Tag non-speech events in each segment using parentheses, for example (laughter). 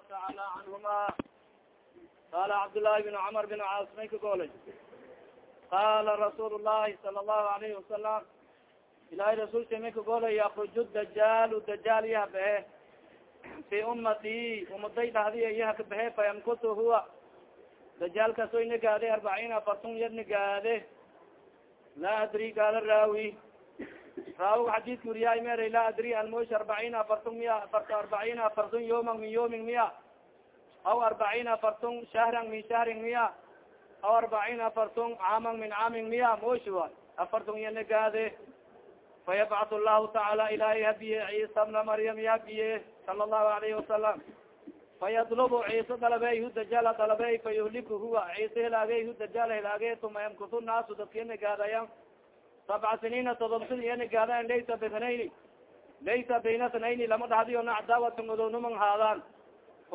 allahu taala canhuma qala cabdالlahi بn cmr بn caas may ka golay qala rasuul الlahi sala الlahu alayhi wasalam ilahay rasulka may ka golay yakruj dajaal dajaal yaha behe fi umati umaday dhahdiya yaha ka behe fayamkutu huwa dajaalkaas oy nagaade arbaciin afartun yar nagaade laa adri gaala raawi raawig xadidka wuriyaay meray laa adri almosh arbaciin afartun miya arbaciin afartun yawman min yawmin miya aw arbaciin afartun shahran min shahrin miya aw arbaciin afartun caaman min caamin miya mosh wa afartun iya nagaade. Fayabcat llahu tacaala ilahay habiye ciisa bna maryam yabiye sala allahu alayhi wasalam fayadlubu ciise dalabey hu dajaala dalabey fayuhliku huwa ciise hilaagey hu dajaal hilaage tuma yamkutu naasu dadka nagaadayan sabca siniina todob sid iya nagaadayan laysa bithnayni laysa bayna thnayni lama dhahdiyo na cadaawatan odownuman haadaan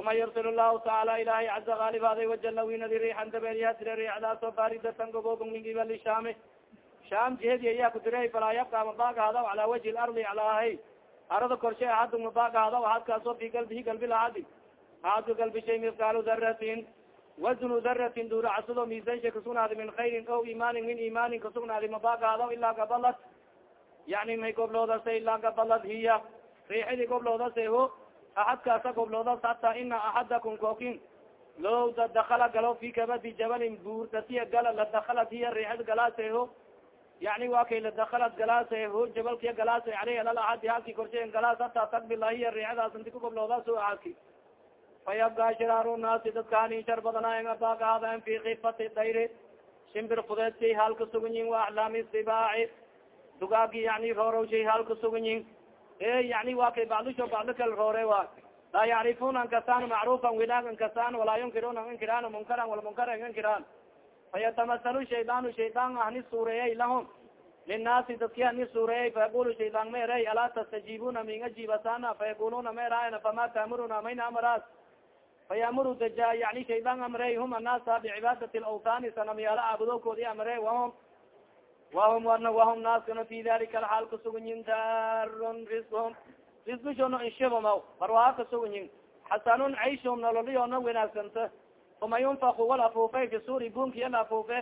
uma yursil llahu tacaala ilahay caza gaalibaaday wajala winadi riixan dabeelyahasire riixdaasoo baaridatan gobogong min ibali shaami sham jihedi ayaa ku diray falaa yabka mabaagahadaw calaa wajhi lardi calaahay arada korshe ahadu mabaagahadaw ahadkaasoo fi galbihi galbi lahadi ahadka galbi shay miskaalu daratin wasnu daratin duuracasado miisansha kasugnaadi min khayrin o imaanin min imaanin kasugnaadi mabaagahadaw ilaa gabalad yani may gobloodase ilaa gabalad hiya riixidi gobloodase ho ahadkaasa gobloodas hataa ina axadakum kookin low dakala galo fi kabadi jabalin buurdasiya gala la dakalat hiya riixid galaase ho yani wa kay ladakalat galaase ho jabalkiya galaase aleyh alal ahadi halki korshe galaas hataa takbila hiya riixadaas inti ku gobloodas o fayabga shiraaru naasi dadkaani shar badanaayang abagahadan fi kifati dayri. Shimbir fudeedshay halka suganyin wa aclaami sibaaci dugaagi yani roorowshay halka suganyin e yani wa kay bacdisho bacdo kal roore wa laa yacrifuna ankasaan macrufan wilaag ankasaan walaa yunkiruna inkiraan munkaran wal munkara inkiraan. Fayatamasalu shaydaanu shaydaan ahni suureeyey lahum. Linaasi dadki ani suureeyey fayaqulu shaydaan ma erey alaa tastajibuna min ajiibasana fayaquluna ma eraayana fama taamuruna mayna amaraas fayamuru daja yani shaydaan amrey hum annaasa bicibaadati lawtani sanamyaala aabudokoodi amre wahum wahum wana wahum naaskana fi dalika alxaal kasugunyin daaron risqhum risqishono inshibamaw barwaa kasugunyin xasanun cayshum nololiyona wanaagsanta uma yunfaku wal afuufey fi suuri bunkiya la afuufe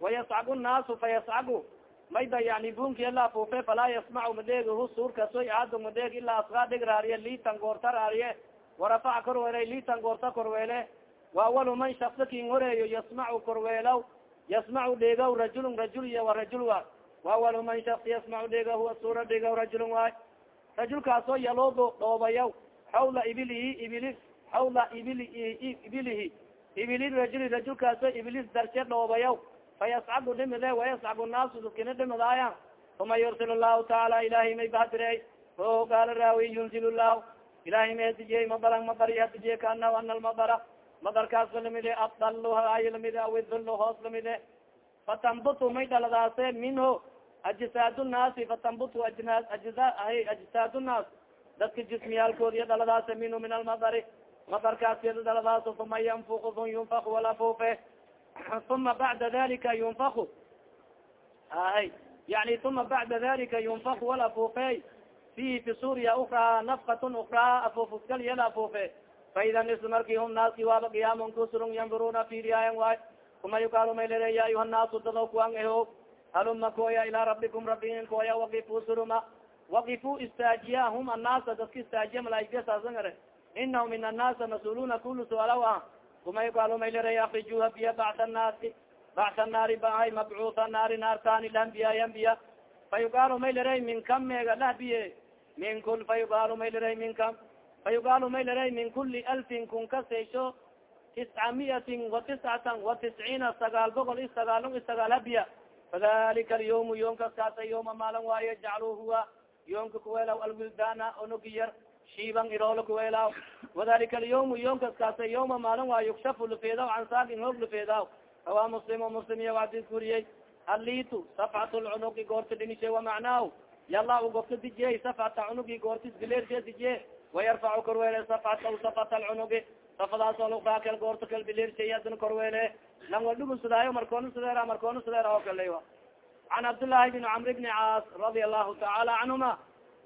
wayascagu naasu fayascagu mayda yani bunkiya la afuufe falaa yasmacu madheegihu suurkasoy aado madheeg ilaa askaa dhig raariye liitan goorta raariye warafaca korweelay liitan goorta korweele wa awalu man shaksa kin horeeyo yasmacu korweelaw yasmacu dheegaw rajulun rajul iyo wa rajul wa wa awalu man shaks yasmacu dheega huwa suura dheegaw rajulun waay rajulkaasoo yaloodo dhoobayaw xawla ibilihi ibili xawla ibili ibilihi ibili rajuli rajulkaaso iblis darshe dhoobayaw fayascagu dhimide wayascagu naasu dadkina dhimidaaya uma yursil llahu tacaala ilahay may bahdirey o gaala raawi yunzil llahu ilahay ma hadijiyey mabaran mabari hadijiye kaanahu ana almabara madarkaasa lamide adalo ay lamide awidullo hoos lamide fatambutu may dhaladaase minhu ajsaad naasi fatambutu ajsaad naas dadka jismiyaalkoodiya dhaladaase minhu (clears throat) min almadari madarkaas yada dhaladaas uma yanfuku un yunfak wala fufe uma bacda dalika yunfaku ahay yani uma bacda dalika yunfak wala fufe fihi fi suuriya ukraa nafkatun ukraa afufuskal yada afufe faida is marki hum naaski waaba qiyaamun kusurun yanduruna firiyaayan waay kuma yukaalo maylere ya ayuha naasu dado kuan eho haluma koya ilaa rabbikum rabbiin koya wakifu suruma wakifu istaajiya hum annaasa dadka istaajiya malaaigta saasangare inahum min annaasa mas'uuluna kulu sualaw ah kuma yukaalo maylere akrijuha biya bacsa naasi bacsa naari bahay mabcuuha naari naartani lambiya ambiya fayukaalo maylere min kam meega lahbiye min kul fayukaalo maylere min kam? Fayukaalo maylere min kuli alfin kun kaseysho tisca miatin wa tiscatan wa tisciina sagaal boqol i sagaalon i sagaal habiya fadalika alyawmu yoomkas kaasa yooma maalan waayo jaclu huwa yoomka kuweelaw alwildana onogi yar shiiban iroolo kuweelaaw wadalika alyawmu yoomkas kaasa yawma maalan waa lufeedaw can saagin hoog lufeedaw rawaa muslim o muslim iya wadis kuriyey alitu safcat lcunugi goorta dhinishe wamacnaahu yala u gofka dijiyey safcata cunugi goortis bileershe dijiye wayarfacu korweele safcata safat alcunugi safadaas olukaakel goorta kal bileershay adin korweele lang wadhugu sidaayo markoona sideera markoona sideera oo kale wa can cabdillaahi bn camr bni caas radia allahu tacaala canhuma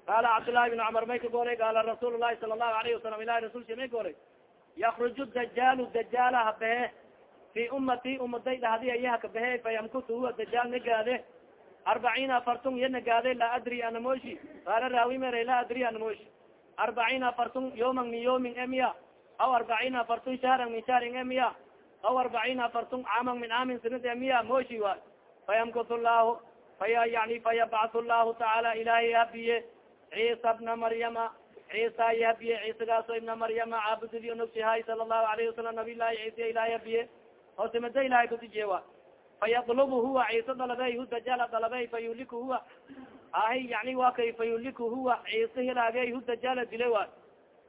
qaala cabdillaahi bn cumar may ka goray qaala rasuul sala allahu alayhi wasalam ilahi rasulsha may goray yakruju dajaalu dajaala habehe fi umati umaday dhahdi ayaha kabehe fayamkutu huwa dajaal nagaade arbaciina afartun iya nagaade laa adri anamoshi qaala raawi mere laa adri anamoshi arbaciina afartun yawman min yawmin emiya aw arbaciina afartun shahran min shahrin emiya aw arbaciina afartun caaman min caamin sanad emiya moshi wa fayamkutu llahu faya yani fayabcathu llahu tacaala ilahay habiye ciisa bna maryama ciisa yahabiye ciisagaaso ibna maryama caabudidi onogsihay sala allahu alayhi wasalam nabiy llahi ciisa ilahay habiye oosimada ilahay kudijiye wa fayadlubu huwa ciise dalabey hu dajaala dalabey fayuliku huwa ahi yani wa kay fayuliku huwa ciise hilaagey hu dajaala dile wa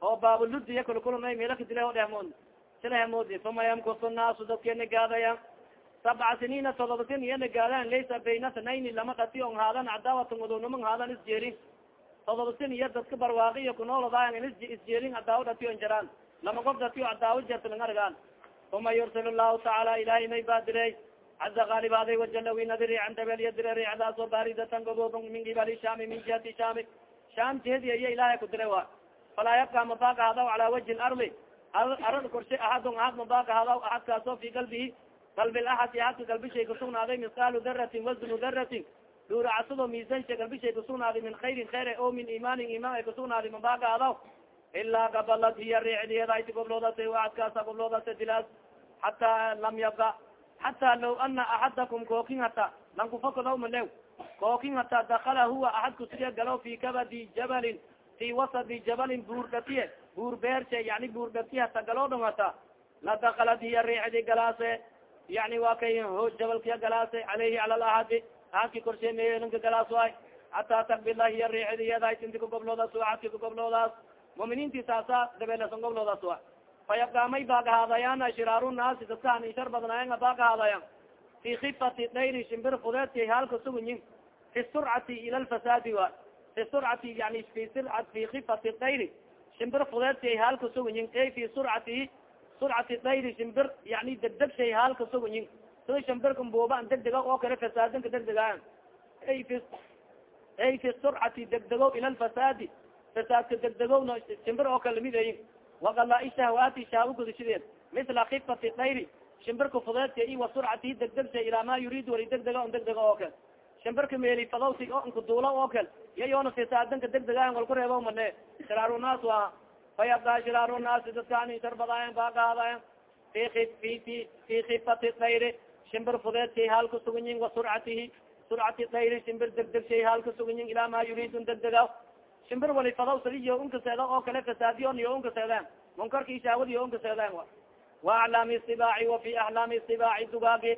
oo baabuludiya kulkulumay melaka dile o dhehmood sila hemoodi fama yamkusu naasu dadkeena gaadaya sabca siniina todoba sin iyana gaadaan laysa bayna tnayni lama dhati on haadan cadaawatan udunama haadan isjeerin todoba sin iyo dadka barwaaqiyo kunoolodaayan isjeerin cadaawo dhati on jaraan lama qof dhati o cadaawo jarta lang argaan uma yursil llahu tacaala ilahay may badirey caza kaalibaaday wajala winadiri candabelya direri cadaasoo baaridatan goboob min gibali shami min jihati shami sham jihadi iya ilahay ku dire wa falaa yabka mabaka hadaw cala waji lardi arad korshe ahadun ahad mabaka hadaw ahadkaasoo fi qalbihi qalbi laxadi ahadka galbishay kusugnaaday misqaalu daratin wasnu daratin dhuuracasado miisansha galbishay kusugnaaday min khayrin khayr o min imaanin imaan ay kusugnaaday mabaka hadaw ilaa gabalad hiya riicdiyadayti gobloodas ahadkaasa gobloodas dilaas hataa lam yabka xataa law ana axadakum kookin hata lankufakadaw malew kookin hata dakala huwa axadku siya galo fi kabadi jabalin fi wasadi jabalin buur beershe yani buurdhati hata galoo dhon hata la dakalad hiya riicdi galaase yani waa kay jabalkiya galaase aleyhi cala laadi ahadki korshe meelanka galaas waay hataa takbila hiya riicdi yadays inti kagobloodaas ahadki kagobloodaas muminiinti saasa dabeelasan gobloodaas wa fayabkaamay baagahaadayaan shiraaru naasi dadka an inshar badnaayan baagahaadayan fi kifati dayri shimbir fudeedka halka sugunyin fi surcati ila lfasaadi wa fi surcati yani fi sira fi kifati dayri shimbir fudeedka halka sugunyin ay fi surcati surcati dayri shimbir yani degdegshay halka sugunyin sida shimbirka buuba an degdega oo kale fasaadinka degdegaan ay fi ay fi surcati degdego ila lfasaadi fasaadka degdegowna shimbir oo kale lamideyin wagalaa shahwaati shaawo gudashadeed misla kifati dayri shimbirka fudeedka i wa surcati degdegsha ilaa ma yuriid wali degdega on degdega oo kale. Shimbirka meeli fadawsi o nkaduula oo kale. Yayoona fisaadanka degdegaan wal ku reebo mane shiraaru naas waa fayabdaa shiraaru naasi dadkaan inshar badaayan baagaadayan fi fi dayri shimbir fudeedkay haal ka suganyin wa surcatihi. Surcati dayri shimbir degdegshay haal ka suganyin ilaa ma yuriidun degdega shimbir wali fadaw saliyo unkaseeda oo kale fasaadiyon iyo unkaseedeen munkarka ishaawad iyo unkaseedeen wa. Aclaami sibaaci wa fi axlaami sibaaci dugaagi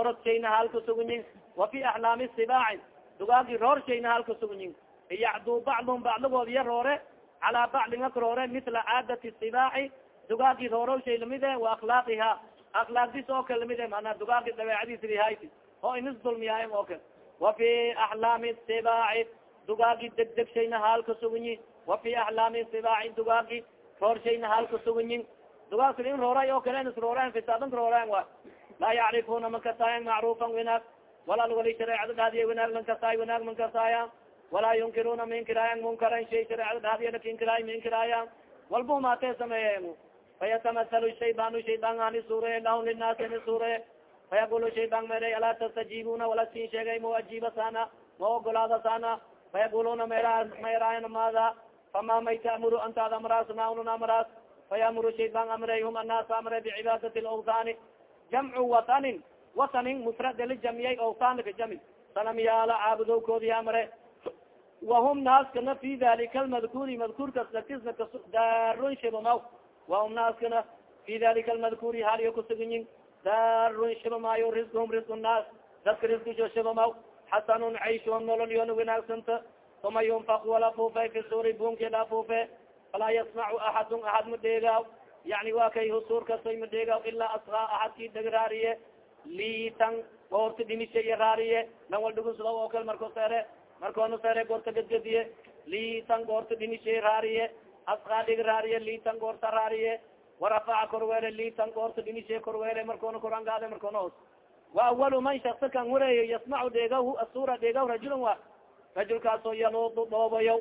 orodshayna halka sugunyin wa fi axlaami sibaaci dugaagi roorshayna halka sugunyin iyacduu bacdum bacdigood iya roore calaa bacdin ak roore mitla caadati sibaaci dugaagi roorowshay lamide wa akhlaaqiha akhlaaqdis oo kale lamide manaa dugaagi dabeecadiis rihayti oo inis dulmiyaayen oo kale wa fi axlaami sibaaci dugaagi degdegshayna haalka sugunyi wa fi axlaami sibaaci dugaagi roorshayna haalka sugunyin dugaag in rooray oo kale isrooreen fisaadanka rooreen wa laa yacrifuna mankasaayan macruufan winaag walal wali shareecada dhahdiya winaag lankasaay winaag mankasaayan walaa yunkiruna mainkiraayan munkaran shay shareecada dhahdiya lakinkiraay mainkiraayan walba humaatee sameeyen fayatamahalu shaybanu shaybaan ani suureye lahum linaasi ani suureye fayaqulu shaybaan mere alaa tastajibuna wala siin sheegay ma ajiiba sana ma ogolaada sana fayaquluna mayraayan maada fama may ta'muru antaad amraas maunun amraas fayamuru shaybaan amreyhum annaasa amre bicibaadati lawthaani jamcu watanin watanin mufrad lijamiyay awthaanka jami sanamyaala caabudowkoodi amre wahum naaskana fi dalika almadkuri madkuurkas lakisna daarun shibamaw wahum naaskana fi dalika almadkuri haliyo kusuginyin daarun shibamaayo riskuhum risku naas. Dadka riskusho shibamaw xasanun cayshuhum nolol yoona wanaagsanta uma yunfak wala fuufe fi suuri bunki la fuufe falaa yasmacu axadun axad ma dheegaaw yani waa kay husuur kasoy ma dheegaaw ilaa askaa axadkii dheg raariye liitan goorta dhimisha iyo raariye lan wal dhugusda oo kale marko seere markoona seere goorta gadgadiye liitan goorta dhimisha raariye askaa dhig raariye liitan goorta raariye warafaca korweele liitan goorta dhimisha korweele markoona korangaade markoona hoos awalu man shaksa kan wareeyo yasmacu dheegahu asura dheegaw rajulun wa rajulkaasoo yaluudu dhoobayo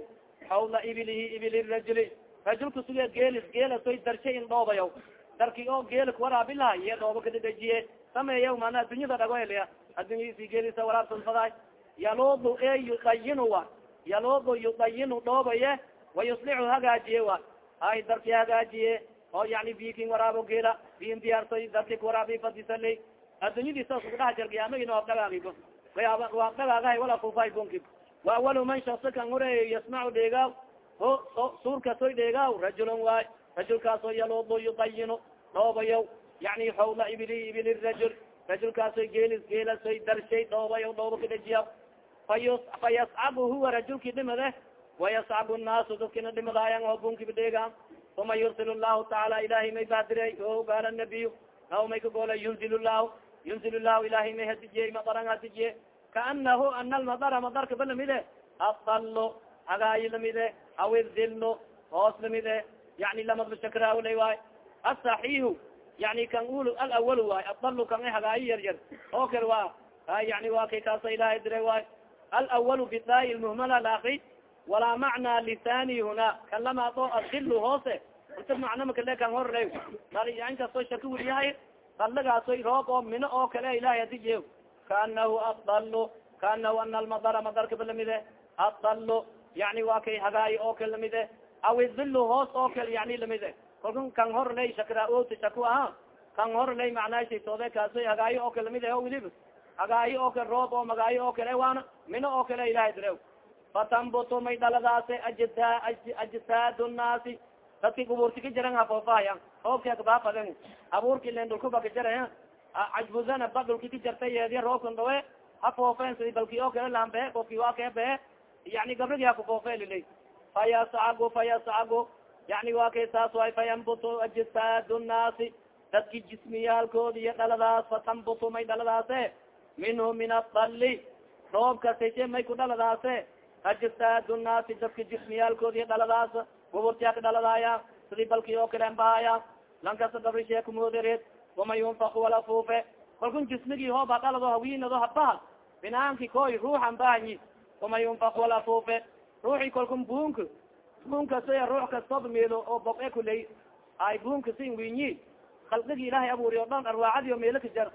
xawla ibilihi ibili rajuli rajulka suge geelis geelasoy darshay in dhoobayaw darki oo geelka waraabilaha iyo dhooba kadadajiye sameeya mana addunyada dhagoelya addunyadiisi geelisa waraabsanfaday yaludu e yudayinu wa yaludu yudayinu dhoobaye wayuslixu hagaajiye wa hay darki hagaajiye oo yani bikin waraabo geela biin diyaarsoy darki waraabi fadisaley addunyadiisa kudhaha jar qiyaamagin waab dhagaagibo waab dhagaagahay wala fufay bunki wa awalu man shaksa kan horeeyo yasmacu dheegaaw o suurkasoy dheegaaw rajulun waay. Rajulkaasoo yaludu yudayinu dhoobayaw yani hawla ibili ibili rajul. Rajulkaasoy geelis geelasoy darshay dhoobayaw dhooba kadhajiya fayu fayascabu huwa rajulki dhimade wayascabu nnaasu dadkina dhimadaayan oo bunkiba dheegaan uma yursil llahu tacaala ilahay may baadire o gaala nabiy naw may kagoole yunzil llahu yunzil llahu ilahay may hadijiye madaran hadijiye kaanahu ana almadara madarka ba lamide adalo hagaayi lamide aw idilno hoos lamide yani lamadba shakraawlay waay asaxihu yani kan ul alawal waay adalo kan hagaayi yar yar oo kale wa yani wa kay kaasa ilahay dire waay alawal bidaai lmuhmala laakri walaa macnaa lisani huna kan lamaado adilo hoose inta macna makale kan horre inkastoo shaka weliyahay dalagaasoy roob oo mino oo kale ilahay hadijiye kaanahu adalo kaanahu ana almadara madarka ba lamide adalo yani waa kay hagaayi oo kale lamide aw idilo hoos oo kale yani lamide kalka kan horley shakra ota shaku aha. Kan horley macnaashasoode kaasoy hagaayo oo kale lamide o wilib hagaayo oo kale roob oo magaayo oo kale waana mino oo kale ilahay direw. Fatambutu may dhaladaase ajda ajsaad nnaasi dadki gubuurti ka jiran hafoofahayan hoobki akbaafaden abuurki len dhulkuba ka jara cajbuzana ba dhulki ka jarta yeediya roobkan dhawe hafoofeen sidi balki oo kale laanbehe kofki waa kee behe yani gabrigi hakufoofe lilay fayascagu fayascagu yani waa kay saas way fayambutu ajsaad nnaasi dadki jismiyaalkoodi iyo dhaladaas fatambutu may dhaladaase minhu min adali roobka seshe may ku dhaladaase ajsaad nnaasi dadka jismiyaalkoodi iyo dhaladaas guburtiya ka dhaladaaya sidii balki oo kale bahaya lankasa gabrishe kumoodereed wama yunfaku wala fuufe. Kalkun jismigii hooba dhalado hawiinado habaha binaanki koy ruuxan bahanyi wama yunfak wala fuufe. Ruuxi kalkun buunka buunka si ruux kastoba meelo oo boqe kuley ay buunka sin winyi khalqigi ilahay abuuri o dhan arwaacadi o meelo ka jar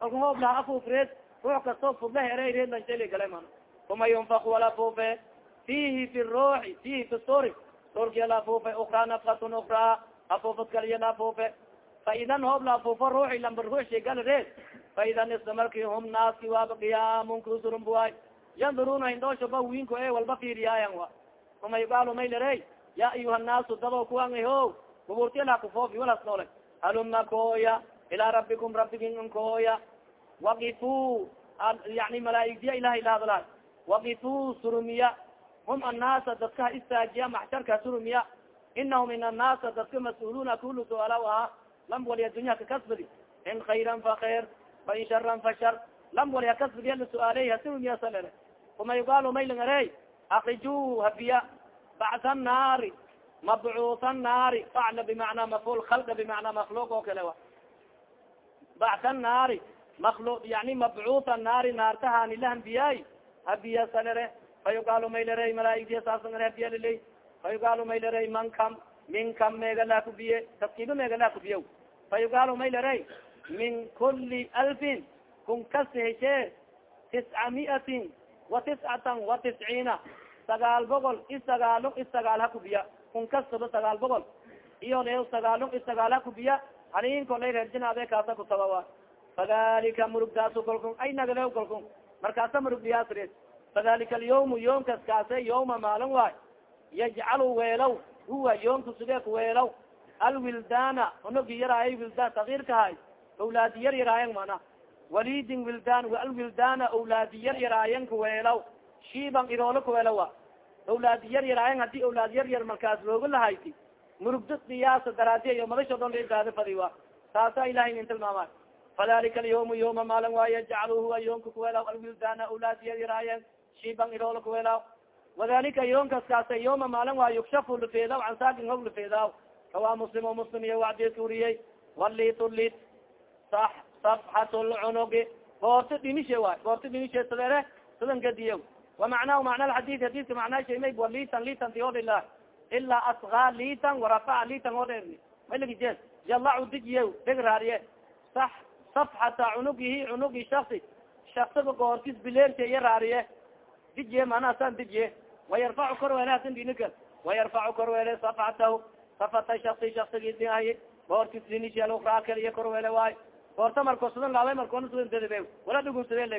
kalkun hoob laha afuufreed ruux kasto fudle herereed lansheli gale man. Wama yunfak wala fuufe. Fihi fi ruuxi fihi fi suri surki laafuufe ukraa nafkatun ukraa afuufad kaliya laafuufe faidan hoob laafuufo ruuxi lamba ruuxshay galreed faidan isla marki hum naaski waaba qiyaamun kusurun buwaay yanduruna hindooshaba wiinko e walba fiiriyaayan wa uma yugaalo maylare ya ayuha naasu dado kuwan ho gubuurtila kufoofi walas noole haluma kooya ilaa rabbikum rabbigin nkooya waqifu yani malaaigdiya ilahay lahadla waqifu surumiya hum annaasa dadka ha istaajiya maxsharka surumiya inahum in annaasa dadka mas'uuluna kulu suaala ahaa lam wali addunya kakasbadi in khayran fa khair fain sharan fa shar lam wali hakasbadiya la su'aaley hasurumiya salere uma yugaalo maylingare akriju habiya bacda annaari mabcuuha annaari facla bimacnaa maful khalqa bimacnaa makluuq oo kale wa bacda annaari maklu yani mabcuuha annaari naartahaani la hambiyaay habiya salere fayugaalo maylare malaaigdiya saasangahadiyaliley fayugaalo maylare man kam min kam meegala kubiye taskiiba meegala kubiya fayugaalo maylare min kuli alfin kun kasi heshe tisca miatin wa tiscatan wa tisciina sagaal boqol isagaalo isagaal ha kubiya kun kastaba sagaal boqol iyo le sagaalo isagaal ha kubiya halinko lay reerjinaade kaasa kutabawa fadalika murugdaasu kolkun ay nagale kolkun markaasa murugdiyaasre fadalika alyawm yoomkas kaase yawma maalin waay yajcalu weelaw huwa yoomka sugeek weelaw alwildana onogi yaraayay wildan sagiirkahay awlaadi yar yaraayan mana walidin wildan alwildana awlaadi yar yaraayan kaweelaw shiiban iroolo kaweelawa awlaadi yar yaraayan haddii awlaad yar yar markaas looga lahayti murugdo diyaasa daraadiya iyo madasho dhan lagaada fadiwa taasa ilahay nin tilmaamay fadalika alyawm yawma maalin waay yajcalu huwa yoomka kaweelaw alwildana awlaadi yar yaraayan shiban iroolo kaweelaw wadalika yoomkas kaasa yawma maalin waa yukshafu lafeedaw can saagin hog lafeedaw kawaa muslim o muslim iyo wacdeedka uriyey walitlit safxat lcunugi boorto dhimishe waay boorto dhimishe sadere sadan gadiye wa macnahu macna alxadid hadidka macnaa shamay wa litan litan tiolilah ilaa asgaa liitan warafaca liitan oo dheerni malagije yalacu dijiye dheg raariye sax safxata cunugihi cunugi shasi shaksiga goortis bileerta iyo raariye dijiye manaa san dijiye wayarfacu korweele hasan dinika wayarfacu korweele safxatahu safata shasi dinishal ukrakal iyo korweele waay goorta markosudan laabay markoona sudantadebe wala dhugunsade le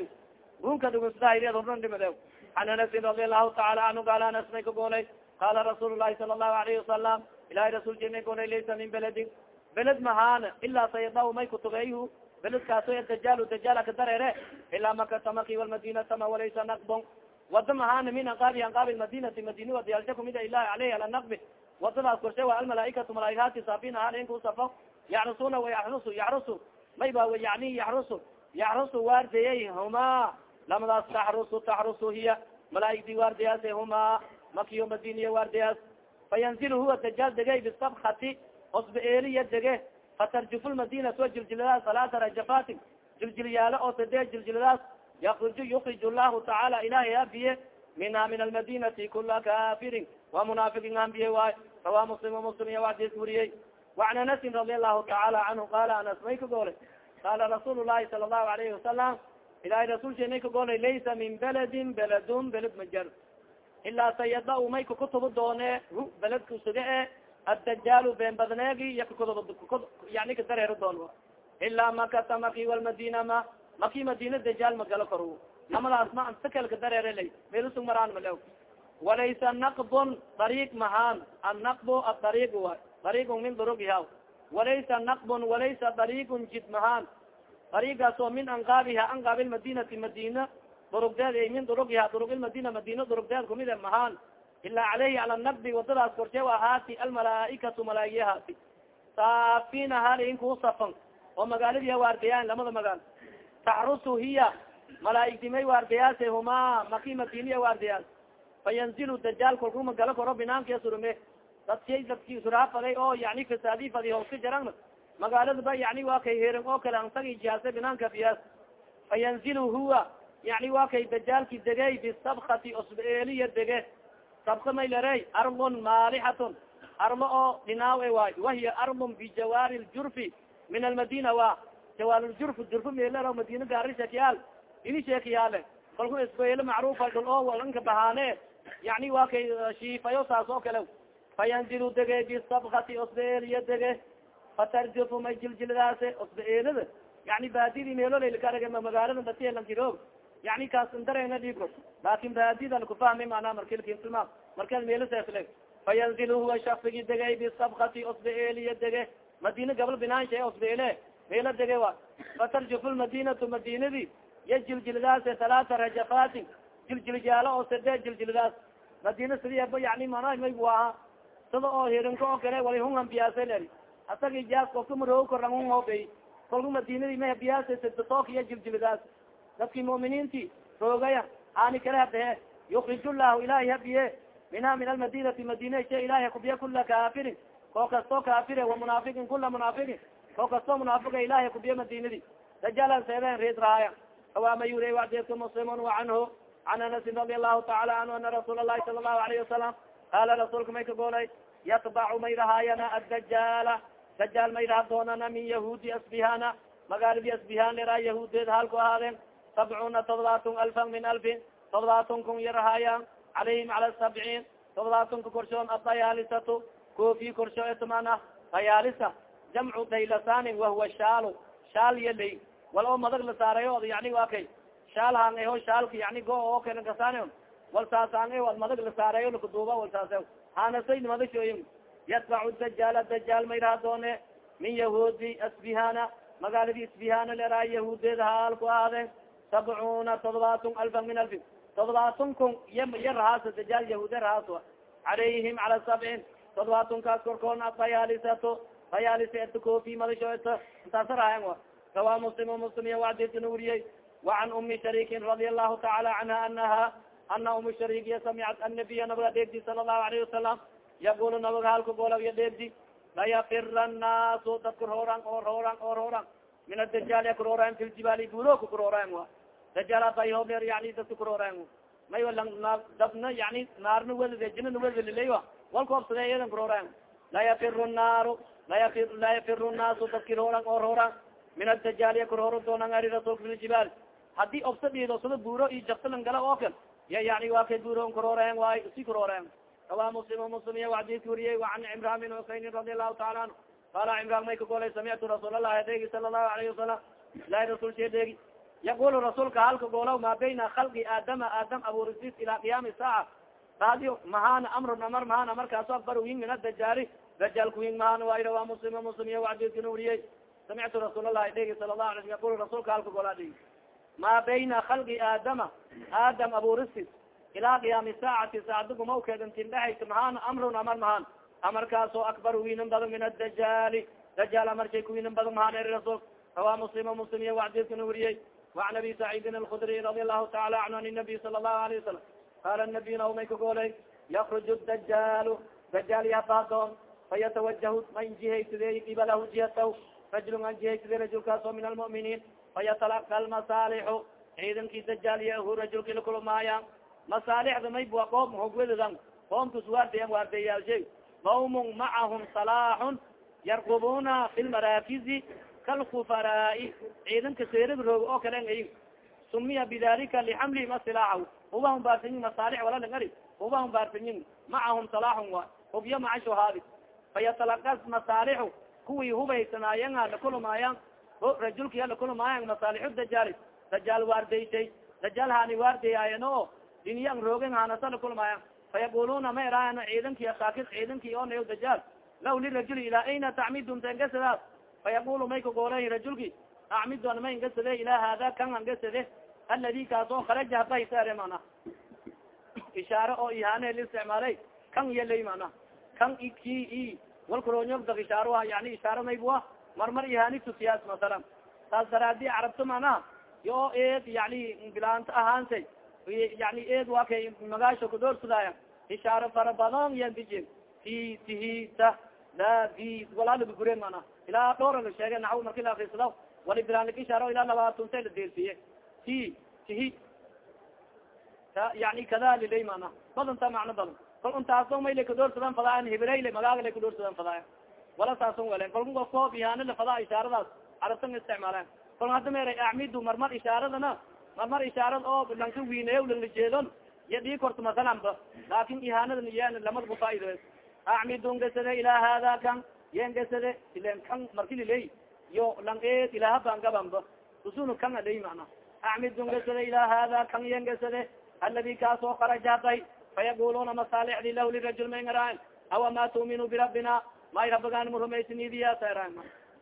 gunka dhugunsada horna dhimade an anasin radi allahu taala anhu gaal anas may ka goolay qala rasuul lahi sala allahu alayhi wasalam ilahi rasulki may goolay laysa min beledin beled mahaana ilaa sayada may kutugeeyhu beledkaaso dajaal dajaal ka dareere ilaa makata maki walmadinata ma walaysa naqbon wada mahaana min anqaabi anqaabi madinati madini wadiyaalsha kumida ilahi aleyh ala naqbi wadadaas korshe wa almalaaikatu malaaikaati saafin ahaan inku safo yacrusuna wayarusu yacrusu may ba yani yaxrusu yaxrusu waardeyey huma lamadaas taxrusu taxrusu hiya malaaigdi waardiyaas huma makiyo madiniya waardiyaas fayanzil huwa dajaal degay bisabkati osba dege fatarjufu lmadinat wa jiljiladaas salaata rajafatin jiljilyaalo oo sadee jiljiladaas yakruju yukrij llahu tacaala ilahay abiye minha min almadinati kula kafirin wa munaafiqin ambiye waay rawa muslim muslim iya wadis wariyey وan anasin radi allahu taala canhu qala anas may ka goolay qala rasuul lahi sala الlahu alayhi wasalam ilahay rasulsha may ka goolay laysa min beledin beledun beled majar ilaa sayada may kakutubo doone hu beledka suge e addajaal been badneegi iya yani kadareero doon ilaa makata maki walmadina ma maki madina dajaal magalo kor lamadaas ma antakal kadareere lay. Melusug maraan male walaysa naqbun dariig mahaan. Annaqbu adariig wa. Dariigun min durugiha walaysa naqbun walaysa dariigun jid mahaan. Dariigaas oo min anqaabiha anqaabi lmadinati madina durugdeed min durugiha durug ilmadina madina durugdeed kumide mahaan. Ilaa caleyhi cala naqbi wadadaas korshe ahaati almalaaikatu malaayiyahaati. Saafina halin kuu safan. Oo magaaladii waardiyaan lamada magaalo taxrusu hiya malaaigti may waardiyaase huma maki madiniya waardiyaas fayanzilu dajaal kolku magalo koro binaankia surume dadki dadki suraafaday oo yani fasaadi fadi hooska jaran magaalada ba yani waa kay herin oo kale ansagi jihaase binaanka biyaas fayanzilu huwa yani waa kay dajaalki degey bisabkati osbaeliya dege sabka may larey arlun maalixatun arlo oo dhinaaw waay wahiya arlun bijawaari ljurfi min almadina wa jawaaljurf jurfu meelero madina garishakiyaal ini sheekiyaale. Kalku isbeelo macruufa dhul oo walanka bahaane. Yani waa kay shiifayo saas oo kale. Fayanzilu dege bisabkati osbeeliya dege. Fatarjufu may jiljildaase osbeelada yani baadidii meelolelkarage magaalada datielankirog yani kaas indarena dhigo laakin baadida lakufahmi mana markilkilma markel meelasesle fayanzil huwa shaksigi degay bisabkati osbeeliya dege. Madina gabal binaansha osbeele meela dege wa fatarjufu lmadinatu madinadi ya jiljildaase talaata rajafatin jiljiljaalo oo sade jiljildaas madina sidiaba yani mana may waaha sida oo hirinka oo kale wali hungan biyaasa leri asagi jaas kolka maroo koran hun hoobey kolka madinadi ma biyaasa sadatook iya jiljildaas dadki mu'miniinti roogaya aani kale habehe yukrij llahu ilahi habiye minha min almadinati madina she ilahi kubiye kula kaafirin koo kasto kaafire wamunaafiqin kula munaafiqin koo kasto munaafiqa ilahi kubiye madinadi dajalan seeben reed raaya. Awaama yure wadeedka muslimun wa canhu. Can anasin radi allahu taala canhu ana rasuul alahi sala allahu alayhi wasalam qaala rasuulka may ka goolay yatbacu may rahaayana addajaala dajaal may raha doonana min yahuudi asbihana magaaladi asbihan lera yahuudeed halku ahaadeen. Sabcuna todobaatun alfan min alfin. Todobaatun kun yarahaya calayhim cala sabciin. Todobaatunka korshoon adayaalisatu koofi korsho etmana dayaalisa jamcu daylasanin wahuwa shaalo shaal yalay wal oo madag la saarayo yani waa kay shaal hang eho shaalka yani go kasaan wal saasang e wal madag la saarayo lakaduuba wal saase hanasay madashoyin yatbacu dajaal dajaal mayraha doone min yahuudi asbihana magaaladi asbihana leraa yahuudeed haalku ahaadeen sabcuna todobaatun alfan min alfin todobaatun kun iya iya rahaas dajaal yahuude rahaas calayhim cala sabcin todobaatun kaas korkoon adayaalisato dayaalisa eta koofi madasho a rawa muslim muslim iya wacdisna uriyey wacan umi shariikin radia allahu taala canha anaha ana umi shariik iya samicat annabiya nabiga dheegdi sala allahu alayhi wasalam yaqulu nabiga halka goolaw iya dheegdi layafira annaasu dadka rooran oo rooran oo rooran min adajaal kurooran fi ljibaali bulo ku kurooran a dajaal dayhober yani dadka kurooran may dabna yani naarna wedade jinana wedalilay a walka obsade iyadan kurooran layafiru naaru layafir layafiru naasu dadki rooran oo rooran min adajaaliya kurooran doonan ari rasulka fi ljibaal haddii obsa dhiido sida buuro iyo jaktalan gala oo kal ya yani waa kay buuron kurooren waay si kurooren rawa muslim muslim iya waxdiiska wariyey an cimran bin xusaynin radi allahu taala anhu qala cimran may ka golay samictu rasuul allahi adeegi sala allahu alayhi wasalam ilahi rasul sheedeegi yaqulu rasuulka halka goolaw ma bayna khalqi aadama aadam abuurisis ila qiyaami saaca raadiyo mahana amrun amar mahana markaaso akbar wing min adajaali dajaalka wing mahana waa rawa muslim muslim iya waxdiiskana wariyey samictu rasuul allahi adeegi sala lahu ala sl yaqulu rasuulka halka goola adeegi ma bayna khalqi aadama aadam abuurisis ilaa qiyaami saacati saacdaguma ukeedantin dhexaysa mahaan amrun amar mahaan amarkaasoo akbar wiinan badan min adajaali dajaal amarkay kuwiinan badan mahaan eri rasul rawa muslim muslim iyo wacdiskana wariyey وan abi saciidin alkudri radi allahu taala anhu an nabiy sala الlahu alayه wasalam qala nabiy naumay kagoolay yakruj dajaalu dajaal yabadoon fayatawajahu ma injihaysadey ibalahu jihataw rajulun an jihaysadey rajulkaasoo min almu'miniin fayatalaka almasaalixu ciidankii dajaal yahu rajulki lakulmaaya masaalixda mayba qoom hogwedadan qoomkas waardayan waardayaalshay qawmun macahum salaaxun yarkubuna fi lmaraakizi kalkufaraai ciidanka seerag roog oo kale ay sumiya bidalika lixamlihim asilaaxa hubahum baarsanyin masaalix walalangari hubahum baarsanyin macahum salaaxun wa hubyo macasho haadi fayatalakas masaalixu kuwii hubaysanaayanga lakulumaayan rajulkiya lakulumaayan masaalixu dajaali dajaal waardaysay dajaal hani waardayaayeen o diniyan roogen hanasa lakulumaayan fayaquluna ma eraayan ciidanki saakis ciidanki oo nayo dajaal law lirajuli ilaa ayna tacmidun taengasadaas fayaqulu may kagoolay rajulki acmidu an ma ingasade ilaa hada kan angasade aladi kaas oo kharaja habahisare mana ishaare oo ihane listicmaalay kan yalay mana kan ki i walkaroonyogdak ishaarha yani ishaare maybua marmar ihani tusiyaas masalan saas daraadi carabto manaha yo eed yani bilaanto ahaansa yani eed waa kay magaasho kadoorsadaaya ishaaro fara badan yan dijin ti tihita la di walaalagagure mana. Ilaa dhooraga sheege naxw marki la akrisado wali bilaanlag ishaaro ilaa labaatunta la deersiye. Ti tihi yani kada lilay mana. Badanta macno badan kol untaaso may la kadoorsadan fadaayan hibrayle magaaga la kadoorsadan fadaaya wala saason welen kolka kofko bihaana la fadaa ishaaradaas carabtan isticmaalaan kol hadda meera acmidu marmar ishaaradana marmar ishaarad oo lanka wiineyo lanlajeedon iya dhii korto masalan ba laakin ihaanadan yen lamad kufaa'ido acmidun gasade ilaa hada kan yen gasade ilen kan marki liley yo lang eed ilaha bangabanba usunu kan aley mana acmidun gasade ilaa hada kan yen gasade aladi kaasoo kharaja haday fayaquluna masaalixdi lah lirajul mayngaraan awa ma tu'minu birabina may rabigaan marumaysinidiyasara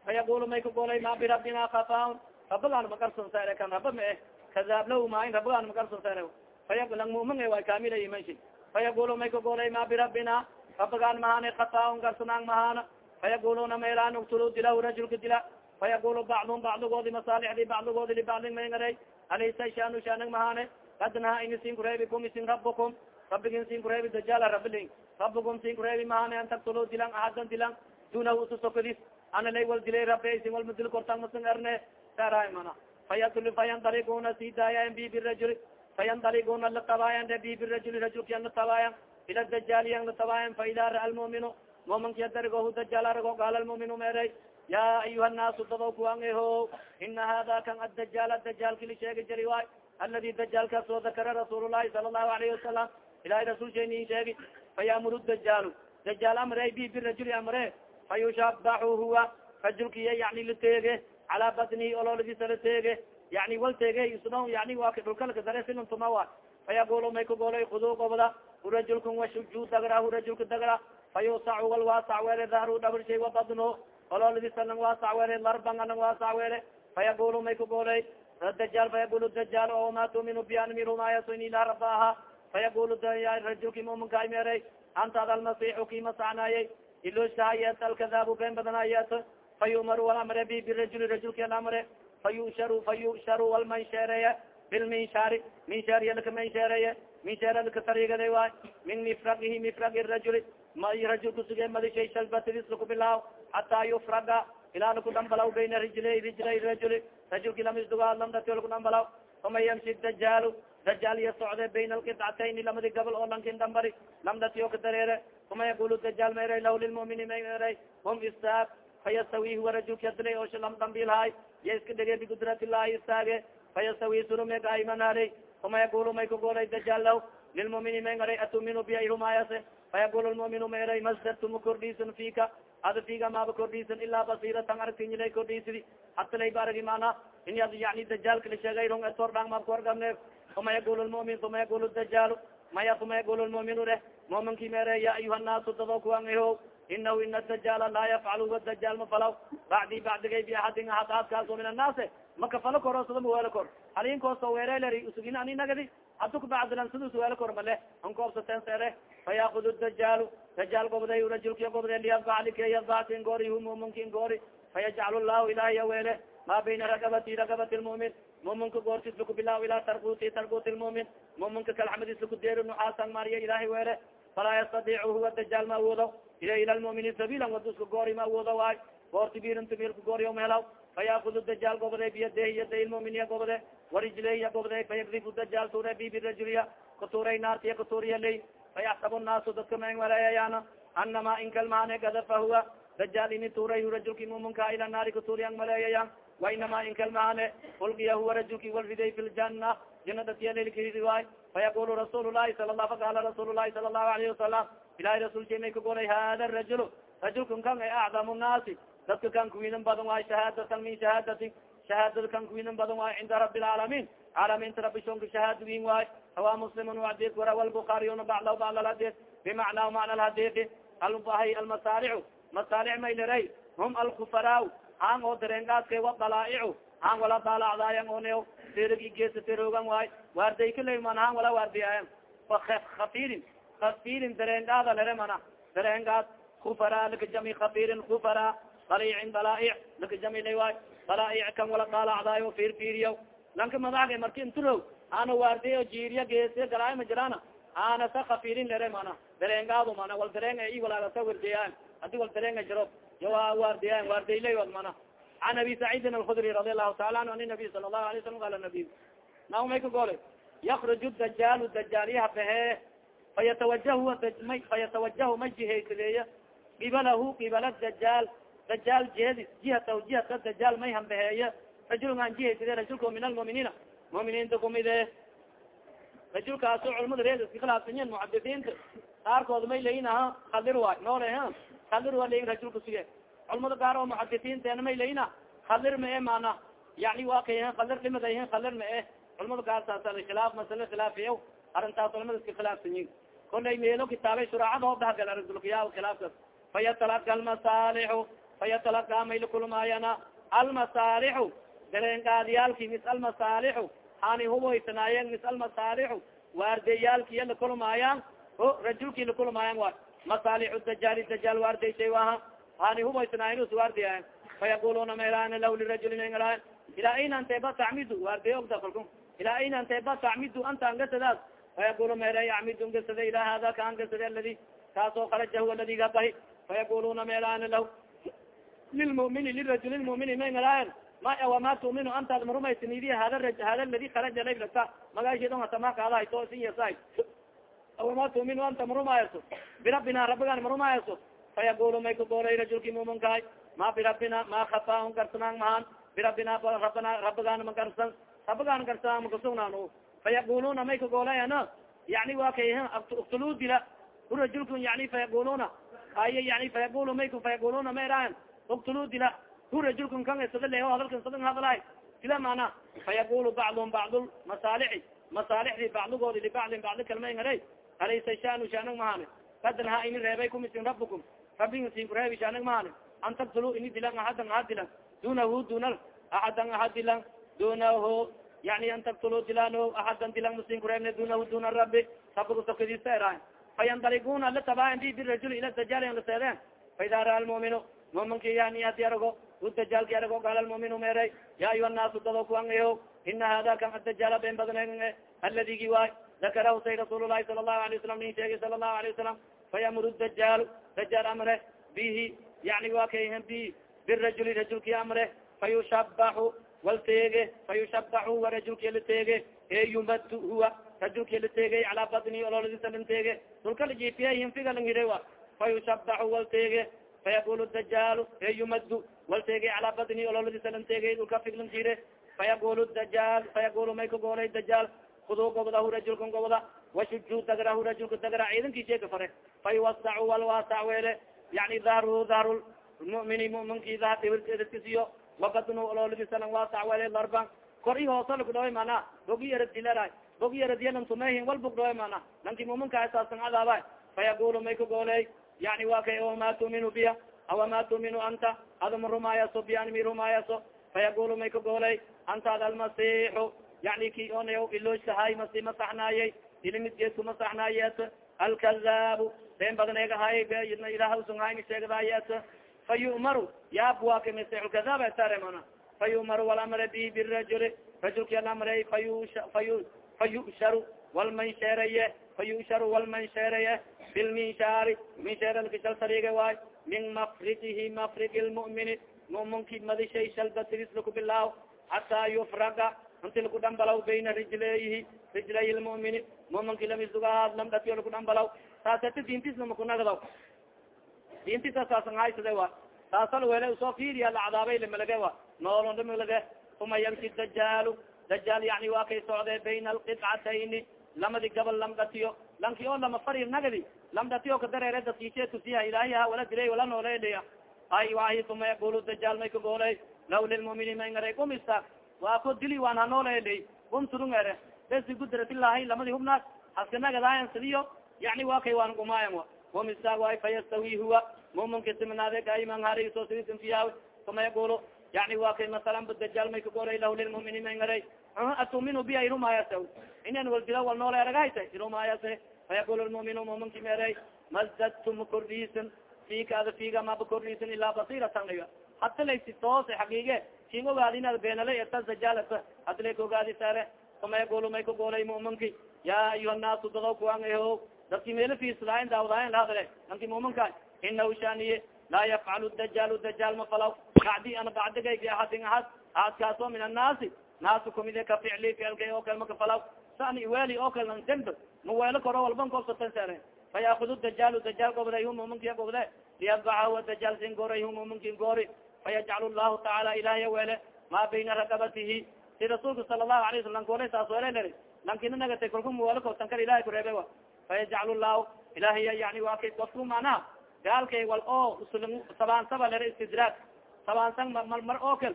fayaqulu may kagolay ma birabina kafaun rabigaan makarson sare kan raba ma eh kadaab lah ma in rabigaan makarson sare fayalang mumin way kamila imanshi fayaqulu may kagolay ma birabina rabigaan mahane kafaun garsanaan mahana fayaquluna mayran uktulu dilahu rajulka dila fayaqulu bacdum bacdigoodi masaalixdi bacdigoodi libacdin mayngaray alaysa shanu shanag mahane kad naha in isin kureebikum isin rabukum rabigin sin kureebi dajaala rabilin rabigum sin kureebi mahane an tagtulo dilan axadan dilan dunahu ususokadis ana lay wal dilay rabi sin wal madil kortan masan erne. Saray mana fayatuli fayandaliguna si daayan bi birajuli fayandaliguna latabayan de bi birajuli rajulkiyan latabayan. Ila dajaaliyan latabayan fa ida ra almu'minu muminkiya dargohu dajaal argo qaala almu'minu meray ya ayuha nnaasu dadaw kuwan eho ina hada kan addajaal adajaalkili sheegi jari waay aladi dajaalkaasoo dakara rasuul llahi sala allahu alayhi wasalam ilahay rasul shaynin sheegi fayamuru dajaal dajaal amre bi birajuli amre fayushabaxu huwa rajulkiya yani lateege calaa badnihi ololadiisa lateege yani wal teege isno yani waa dhulkalka dare silantuma wa fayaqulu may kagolay kudu gobda hurajulkun washuju dagra hurajulka dagra fayusacu wal waasac weele dahru dhabarshay wabadno ololadiisa nang waasac weele larban anang waasac weele fayaqulu may kagolay dajaal fayaqul dajaal o ma tuminu bianmirumaayason ila rabaha fayaqul rajulki muminkaay meeray anta ad almasixu ki masacnaayey iloshahayet alkadaabu been badanayet fayumaru wal amre bi birajuli rajulki alamre fayusharu fayusharu wal mansheereye bilminshaari minshaariya laka mansheereye tariigada waay min mifragihi mifragi rajuli ma rajul kusuge madishay shalbatidis laku bilaaw hataa yufraga ilaa laku dhambalaw bayna rijlay rijlay rajuli rajulki lamisdugaa lamdati laku dhambalaw uma yamshi dajaalu dajaal iya socde bayna alqidcatayni lamadi gabal oo lankin dhambari lamdati o ka dareere uma yaqul dajaal maeray lah lilmumini may eray hum istaag fayastawi huwa rajulki adilay oo shalam dambilhay ya iska dhege bigudrat illahi istaage fayastawi surumeg aymanaley uma yaqulu may kagolay dajaal lah lilmumini may eray atuminu biya rumayase fayaqul lmuminu ma eray masdartuma kordhiisan fika ada figa maaba kordhiisan ilaa basiratan aragtinyilay kordhiisidi hata layba aragi in ad yani dajaalka la sheegay rong etordhang maab kawargamne uma yaqul lmumin uma yaqul dajaalu maya uma yaqul lmuminu reh muminki mere ya ayuha naasu dado kuwan iho inahu ina dajaala laa yafcalu wa dajaal ma falaw bacdi bacdigay biaxadin ahad aadkaaso min annaasi maka falo koro sada mawelo kor halinkooso weerelari usugin ani nagadi hadu kabacdilan sida usweelo kor male ankoobsaten sere fayakud dajaalu dajaal gobday rajulki gobde liyadbaclike yadbactin gori hu muminkin gori fayajcal llahu ilahiy wele ma bayna ragabati ragabati lmumin muminka goortis lakubilaaw ilaa tarbuti tarbuti lmumin muminka kalxamadis lakudeeri nuxaasan mariya ilahay wele falaa yastadiicu huwa dajaal ma awoodo ila ila lmuminiin sabiilan waduska goori ma awoodo waay goorti birinta milka gooriya mehelaw fayakudu dajaal gobode biyadehi yaday lmuminiya gobode warijleya gobode fayagdifu dajaal ture bi birajulya katuray naartiya katuriya ley fayaxsabu naasu dadka mayn waleeyayaan anama inkalmaane gadafa huwa dajaal ini turay rajulki muminka ila naari katuriyan maleeyayan wainama inkalmaane ulgiya huwa rajulki walriday fi ljana janadatiyalalkiridi waay fayaqulu rasuul lahi sala la faqala rasuul lahi sala lahu alayhi wasalam ilahi rasulki may kagolay hada rajul rajulkan kan ay acdamu nnaasi dadka kan kuwinan badan waay shahaadatan min shahaadati shahaadada kan kuwinan badan waay cinda rabi lcaalamiin caalamiinta rabi shonka shahaada win waay hawa muslimun adis warawa lbukaariyuna baclah bacd alhadis bimacnaa macna alhadisi albahay almasaalicu masaalix mayliray hum alkufaraaw han oo dareengaadka wadalaa'icu han wala daalacdaayan one sirig igeesatirogan waay waardaykaley man han wala waardiyayan kafirin kafirin dareengaada lere mana dareengaad kufara lakajami kafirin kufara daliicin dalaa'ic lakajamilay waay dalaa'ic kan wala daalacdaayo firfiriya lanka madaxga marki inturow ana waardiyo jiiriya geesiya galaay ma jirana ana sa kafirin lere mana dareengaadu mana wal dareen i walaagasa wardiyayan haddii wal dareenga jiro yawa waardiyayan waardaylay wad mana an abi saciidin alkudri radi allahu taala anhu an nabiy sala lahu alay slam qala nabiy naw may ka goole yakruju dajaalu dajaalyaha bahe fayatawajahu ma jihaysadeeya qibalahu qibala dajaal dajaal jihadis jihata jihata dajaal may hambaheeya rajulun an jihaysade rajulka min almuminiina qaarkooda may leyin aha khalir waay noole ha khalir waa leyin rajulka sige culamada qaar oo muxadisiinteena may leyina khalir ma e mana? Yani waa kay khalir dhimadahin khalir ma e culamada qaar saasa khilaaf masale khilaafiya arrintaas culamada iska khilaafsanyin kolay meelo kitaabay shuraacada oo dhahagal aridulkiya khilaafkas fayatalaka almasaalixu fayatalakaa may lakulmaayana almasaalixu dareengaadiyaalki mis almasaalixu hani huboysanaayeen mis almasaalixu waardeyaalkiya lakulmaayaan o rajulki lakulmaayan waay masaalixu dajaali dajaal waardeysay waha hani huboysanaayeen us waardiyayan fayaquluna malan law lirajulin ngalaan ilaa ayna anteba tacmidu waardeya ogda kalku ilaa ayna anteba tacmidu anta angasadaas fayaqulu mela yacmidu ngasada ila hada ka angasada aladi kaasoo kharaja huwa ladi gabahi fayaquluna melaan lah lilmumini lirajuli mumini may ngalaan ma wama tuminu antaad marumaysanidi hada hada ladi kharaja laylata magaashidon hatamakaadahay to sin yasay wama tuminu anta marumayso birabina rabigaan marumayso fayaqulu may kagoolay rajulki muminkahay ma birabina ma khafa garsanaan mahan birabina rabana rabigaan ma garsan rabigaan garsanaan makasugnaano fayaquluna may kagoolayan yani wa kay uktulu dila hu rajulku yani fayaquluna ay yani fayaqulu may fayaquluna ma erayan uktulu dila hu rajulkun kan sada le hadalkan sadan hadalay sila mana fayaqulu bacdum bacd masaalixi masaalixdi bacdigoodi libacdin bacdi kalma ngaray alaysa shanu shanag mahane kadan ha ini reebay kumisin rabukum rabbiga sin kureebi shanag mahane an taktulu ini dilan ahadan ahad dilan dunahu duna ahadan ahad dilan dunahu yani an taktulu dilano ahadan dilan musin kureebne dunahu duna rabi rabiga sokadiista eraay fayandaliguna la tabaayan bi birajul ila dajaal la seedeen faida raa lmuminu muminki yani adi arago u dajaalki arago gaala lmuminu meeray ya ayuha naasu dado kuangayo ina hada kan adajaala been badne aladigi waay dakarahu say rasuul lahi sala lahu alay wasalam nin sheegay sala lahu alayه wasalam fayamuru dajaalu dajaal amre bihi yani wa kay bi birajuli rajulki amre fayushabaxu wal teege fayushabaxu wa rajulki la teege e yumatu huwa rajulki la teegay calaa batni ololadiisa lan teege dulka la jiifiya hinfiga lang hire wa fayushabaxu wal teege fayaqul dajaalu e yumadu wal teege calaa badni ololadiisa lan teege dulka figlan jire fayaqul dajaal fayaqul may ka goolay dajaal kuduu gobdahu rajulkan gobda washuju dagrahu rajulka dagra ciidankii sheeka fare fayuwasacu wal waasac weele yani dahru mumini muminki dahirkisiyo wabadnu ololadiisa lan waasac weele larban kor i hoosa lagudhawa mana bogi eradilera bogi eradyalan tumehin wal bugdhawa mana nanki muminka saasan cadaaba fayaqulu may ka gooley yani wa kay o ma tuminu biya awa ma tuminu anta adama rumaayaso biyan mi rumaayaso fayaqulu may ka gooley anta ad almasixu yani ki onayo iloosahay masi masaxnaayey ilimidgeedku masaxnaayet alkazaabu been badneegahay ilahsunhay sheegdaayet fa yu'maru yaabwaka masixulkazaab esaremana fa yu'maru walamre bi birajuli rajulki alamrey fayu fa yu'sharu walmansheereye fa yu'sharu walmansheereye bilminshaari minsheeralkishal sariga waay min mafridihi mafridi lmu'mini muminki madishay shalbatirisla kubilaaw hataa yufraga inti laku dhambalaw bayna rijlayhi rijlay lmumini muminki lamisugaad lam dhatiyo laku dhambalaw saasata diintisna makunagdaw diintisa saasan haysade wa saasal wele u soo fiiriya la cadaabay lamalage wa noolon dhamalage uma yamshi dajaalu dajaal yani waa kay socdee bayna alqidcatayni lamadi gabal lam dhatiyo. Lanki oo lama farir nagadi. Lam dhatiyo kadareere daskiishe tusiya ilaahiha wala dilay wala nooleedaya ay wahi uma yaqulu dajaal may kagooley law lilmumini may ngaray istaag waa ko dili waan hanooleli um turung ere besi gudratilahi lamadi hubnaas haskanagadayan sidiyo. Yani waa kay waan gumaayan um waay fayastawi huwa. Muminka siminaade gaiman hariso yani wa kay masalan dajaal may kagoolay law lilmumini may ngaray. Atuminu biya irumayasa inan waldila wal noole eragahaysa irumayase lmuminu muminki meerey mazdadtu makordhiisin fika ada figa ma bakordhiisin ilaa basiratan aya hata laysi toose xaqiige kin ogaadi inaad beenalay eta dajaal eta hada lay ka ogaadi sare uma yaqulu may kagoolay muminki ya ayuha naasu dado kuan eho. Dadki meelo fiirsadayn daawdaayan lahadale nanki muminka inahu shaniye laa yafcalu dajaal dajaal ma falaw. Bacdi ana bacdigayka ahadin ahad. Ahadkaasoo min annaasi naasa kumide ka ficli ficilkay oo kale maka falaw. Sani weli oo kale nan demb ma weelo koro walban koobsatan sare fayakud dajaal dajaal gobday hu muminki gobde liyadbacahu dajaal sin goray hu muminki fayajcal llahu tacaala ilahiy wele ma bayna ragabatihi si rasuulka sala lahu alay sala lankoole saas wele lankina nagatay kalku muwalo koobsan kar ilahay kureebe wa fayajcal llahu ilahiya yani waa kay kofku macnaha gaalkay wal oo sabaansaba lere istidraag sabaansan marmar oo kal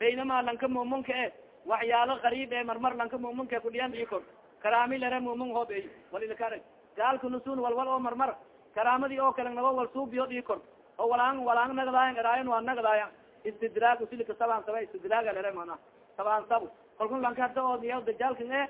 baynama lanka muminka e waxyaalo gariib e marmar lanka muminka kudhiyan ikor karaami lere mumin hoob ey walilkar gaalka nusun walwal oo marmar karaamadii oo kale naba wal suubiyo dhikor oo walaan walaan nagdaayan eraayan waa nagdaaya istidraag usilika sabaansaba istidraaga lere mana sabaansab kalkun lanka hada oo niya dajaalkan e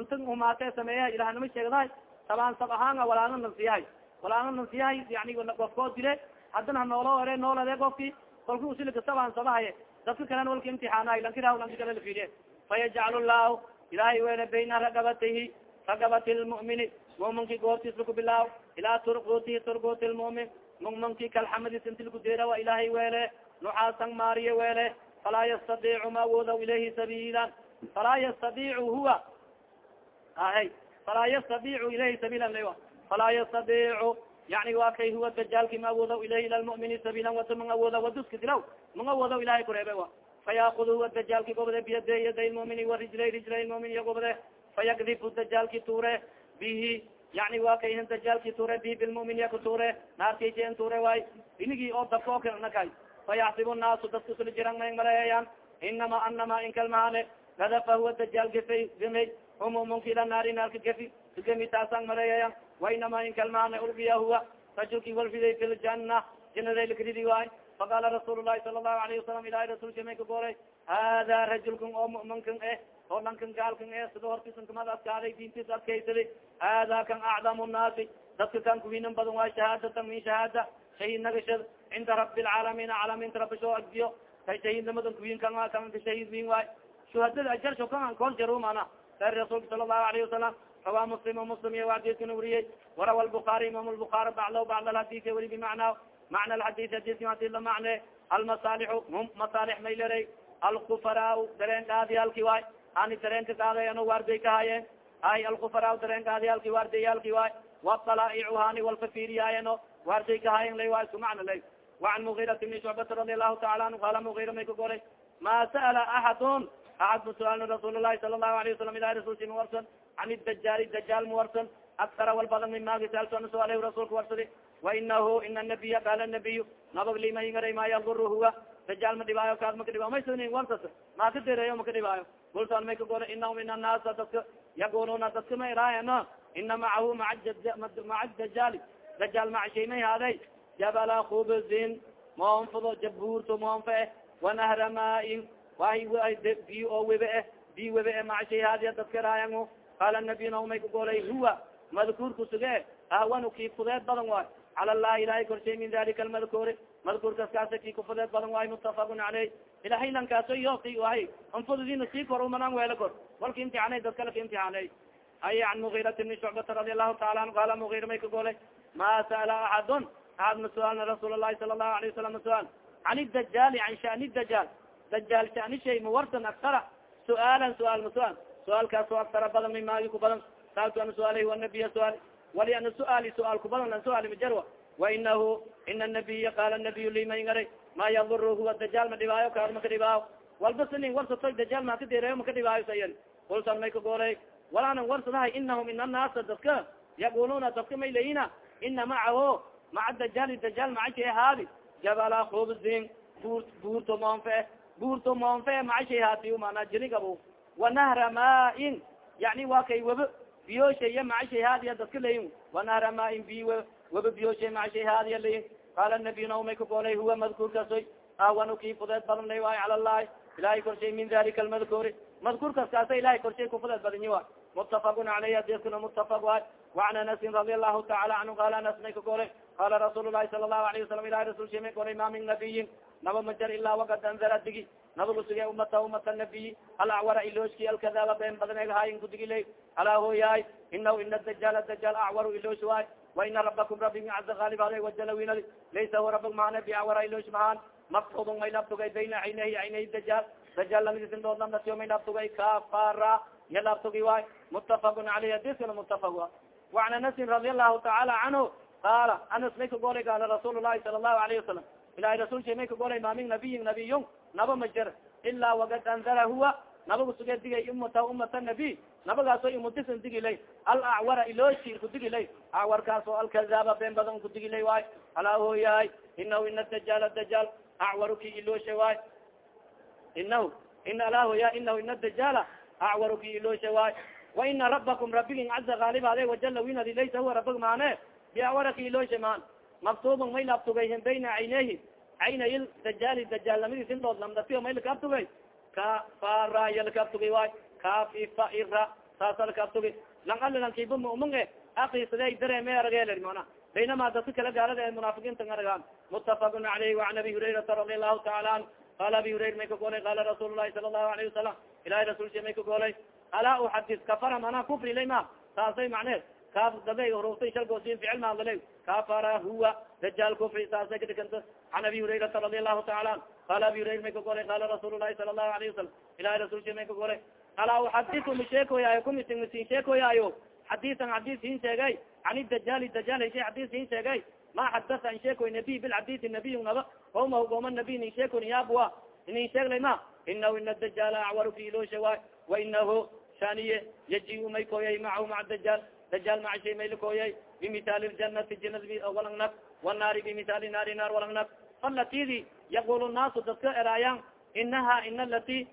inta humaate sameeya ilahnima sheegdahay sabaansab ahaan walaana nansiyahay walaana nansiyahay yani gofkoo dile. Haddana hanoolo ere noolade gofki kalku usilika sabaansabahaye dadka kalena walka imtixaanahay lankiraha lanka kale lafiidiye fayajcal llahu ilahay wene bayna ragabatihi ragabati lmu'mini muminki goortiis laku bilaaw. Ilaa turquti turquti lmumin muminki kalxamadis inti laku deerawa ilahay weele. Nuxaasan maariye weele. Falaa yastadiicu ma awoodaw ilayhi sabiilan falaa yastadiicu huwa. Ahay. Falaa yastadiicu ilayhi sabiilan la falaa yastadiicu yani wa kay huwa dajaalki ma awoodaw ilayhi ila lmu'mini wata mang awooda waduska dilaw. Mang awoodaw ilahay kureebe wa. Fayakud huwa dajaalki gobde biyade yaday lmumini wa rijlay rijlay lmumin iyo gobde fayakdifu dajaalki tuure bihi yani wa kay dajaalki tuure bihi bilmumin ya kutuure naarkaysen tuure waay. Inigii oo dabka oo kale nakay. Fayaxsib naasu dadka sula jiran may maleeyaan. Inama anama inkalmaane gadafa huwa dajaal gafay gamay humumunka ila naari naarka gafi gami taasaan maleeyayan wainama inkalmaane urbiya huwa. Rajulki walfiday fi ljana jinaday lakridi waay. Faqala rasuul lahi sala lahu alayhi wasalam ilahi rasulka may ka goolay hada rajulkan oo muminkan eh oo dhankan gaalkan eh sida hortiisan kamad adkaaday diintiis adkaysaday hada kan acdamu nnaasi. Dadka kan kuwinan badan waa shahaadatan min shahaada. Shahid nagashad cinda rabi lcaalamiin caalamiinta rabisoo agdiyo kay shahidnimadan kuwin kan kanka shahid win waay. Shuhadada ajarsho kan kool jarumana sar rasuulka sala lahu alayhi wasalam rawaa muslim muslim iyo weriyey warawa lbukaari imam lbukaari baclo bacd alhadika weri bimacnaa macna alxadis hadidka haddii la macne almasaalixu masaalix may alkufara dareen dhaadiyaalki waay. Ani dareenka dhaaday ano waarday kahayeen ay alkufara dareen dhaadiyaalki waardayaalki waay. Watalaa'icu hani walka fiiriyaayeno waarday kahayen lay waa isku macna lay. Waan mugirat ibni shucbata radi allahu taala anhu qaala mugira may ka golay ma sa'ala axadun axad musuaalin rasuul lahi sala allahu alayh wasalam ilahi rasulsi mawarsan can dajaali dajaal mawarsan akara wal badan min maagi saalsanaso aleyh rasuulka warsadi wainahu ina nabiya qaala nabiyu nabag limahingaray ma yaduru huwa dajaal ma dhibaayo kaas maka dhibaayo maysanin warsas ma ka dereeyo maka dhibaayo kulsan may ka golay inahum in الnaasa dadka yaquluna dadka ma iraayano ina macahu maca dajaali dajaal macshay may haaday. Jabala khubzin moonfado jabuurto moonfa eh wanahra maain waay biyo oo webe eh biyo webe e macshay haadiya dadka iraayan qaala nabiy naumay ka golay huwa madkuurka suge ahwanu kii fudeed badan waay. Cala llahi ilahay korshay min dalika almadkuuri madkuurkas kaasa kii kufudeed badan waay mutafaqun caleyh ilahay lankaaso yo ki ahay anfududina sii kor umanaan weelo kor. Walka imtixaanay dad kala ka imtixaanay ay an mugirat bni shucbata radi allahu taala anhu qaala mugira may ka golay ma sa'ala axadun aad masualna rasuul lahi sala lahu alayه wasalam masual can dajaali an shani dajaal dajaal shani shay mawarsan aktara suaalan suaal masual suaalkaas oo aktara badan mi maagi ku badan. Saaltu ana suaalh anabiya suaal wali ana suaali suaal ku badan an suaali majarwa wainahu ina nabiya qaala nabiy lima ngaray ma yadur huwa dajaal ma dhibaayo kaas maka dhibaayo walba sinin warsato dajaal maka dereeyo maka dhibaayo sayan kulsan may ka goolay walaanan warsadahay inahum in annaasa dadka yaquluna dadka may layina ina macaho maca dajaal dajaal macashay haadi jabala khubzin buur buurto moonfe buurto moonfe macashay haati mana jirigabo wanahra maain yani waa kay webe biyoshaya macashay haadiya dadka layin wanahra maain bi webe biyoshay macashay haadiya layin qaala nabiy naumay ka golay huwa madkuurkasoy awanu kii fudeed badan lay waayo cala llahi ilahay korshay min dalika almadkuuri madkuurkas kaasa ilahay korshay kufudeed badanyi wa mutafaqun aleyh adiskuna mutafaq waay وan anasin radi alahu taala anhu qala anas may ka golay qala rasuul lahi sala lahu alayه wasalam ilahi rasul sha may golay ma min nabiyin naba majar ilaa wakad anzara digi nabagu suge umata umata nabiy alacwara ilooshki alkadaba been badaneghayin kudigilay alaa hooyahay inahu ina dajaal dajaal acwaru iloosh waay waina rabakum rabig caza alib ale wajalawinadi laysa huwa rabig maane biacwara iloosh mahaan maktubun may labtugay bayna caynahi caynahi dajaal dajaal lamidisindhood lamnatiyo may labtugay kafara ya labtugi waay mutafaqun aleyh adiskana mutafaq wa وan anasin radi alahu taala canhu qaala anas may ka golay gaala rasuul lahi sala الlahu alayه wasalam ilahi rasul sha may ka golay ma min nabiyin nabiyun naba ma jer ilaa wakad anzara huwa nabagu suge digay umata umata nabiy nabagaaso imutisan digilay. Alacwara ilooshi kudigilay acwarkaas oo alkazaba been badan kudigilay waay. Alaa hooyahay inahu ina dajaal dajaal acwaru ki iloosha waay. Inahu ina alaa hooya inahu ina dajaala acwaru ki iloosha waay. Waina rabakum rabigin caza gaalibade wajala winadi laysa huwa rabig maane. Biawaraki iloosha maan. Maktubun may laabtugayhin bayna caynehi caynay dajaali dajaal lamadiis indhood lamdatiyo may lakaabtugay ka faraya lakaabtugay waay kafifa ira saasa lakaabtugay lang ali lankiba muminge akisade dareeme arageler mana baynama dadka kala gaalada ee munaafiqiinta aragaan mutafaqun caleyh waan abi hurayrata radi allahu taala anhu qala abi hurayra may ka golay qala rasuul lahi sala allahu alayhi wasalam ilahi rasulsha may ka golay alaa uxadis kafara mana kufri lay ma. Saasay macneed ka dabe hurugtay shalgoosin ficil maadalay kafara huwa dajaal kufri saasay kadhikanta can abi hurayrata radi allahu taala an qala abi hurayra may ka golay qala rasuul lahi sala allahu alayhi wasalam ilahi rasulsha may ka golay alaa uxadisu ma sheekoyaayo kumisin masin sheekoyaayo xadisan xadis hin sheegay can dajaali dajaal heshay xadis hin sheegay ma xadasa in sheekoy nabiy bilxadisi nabiy naba qawma gooma nabiy nin sheekon yaabwa inin sheeglay ma inahu ina dajaala acwaru ki iloosha waay wainahu shaniye yaji may kooyay macahu maca dajaal dajaal maca shay may lakooyay bimitaali ljanati janada walangnag wanaari bimitaali naari naar walangnag falatidi yaqul naasu dadka eraayan inaha ina lati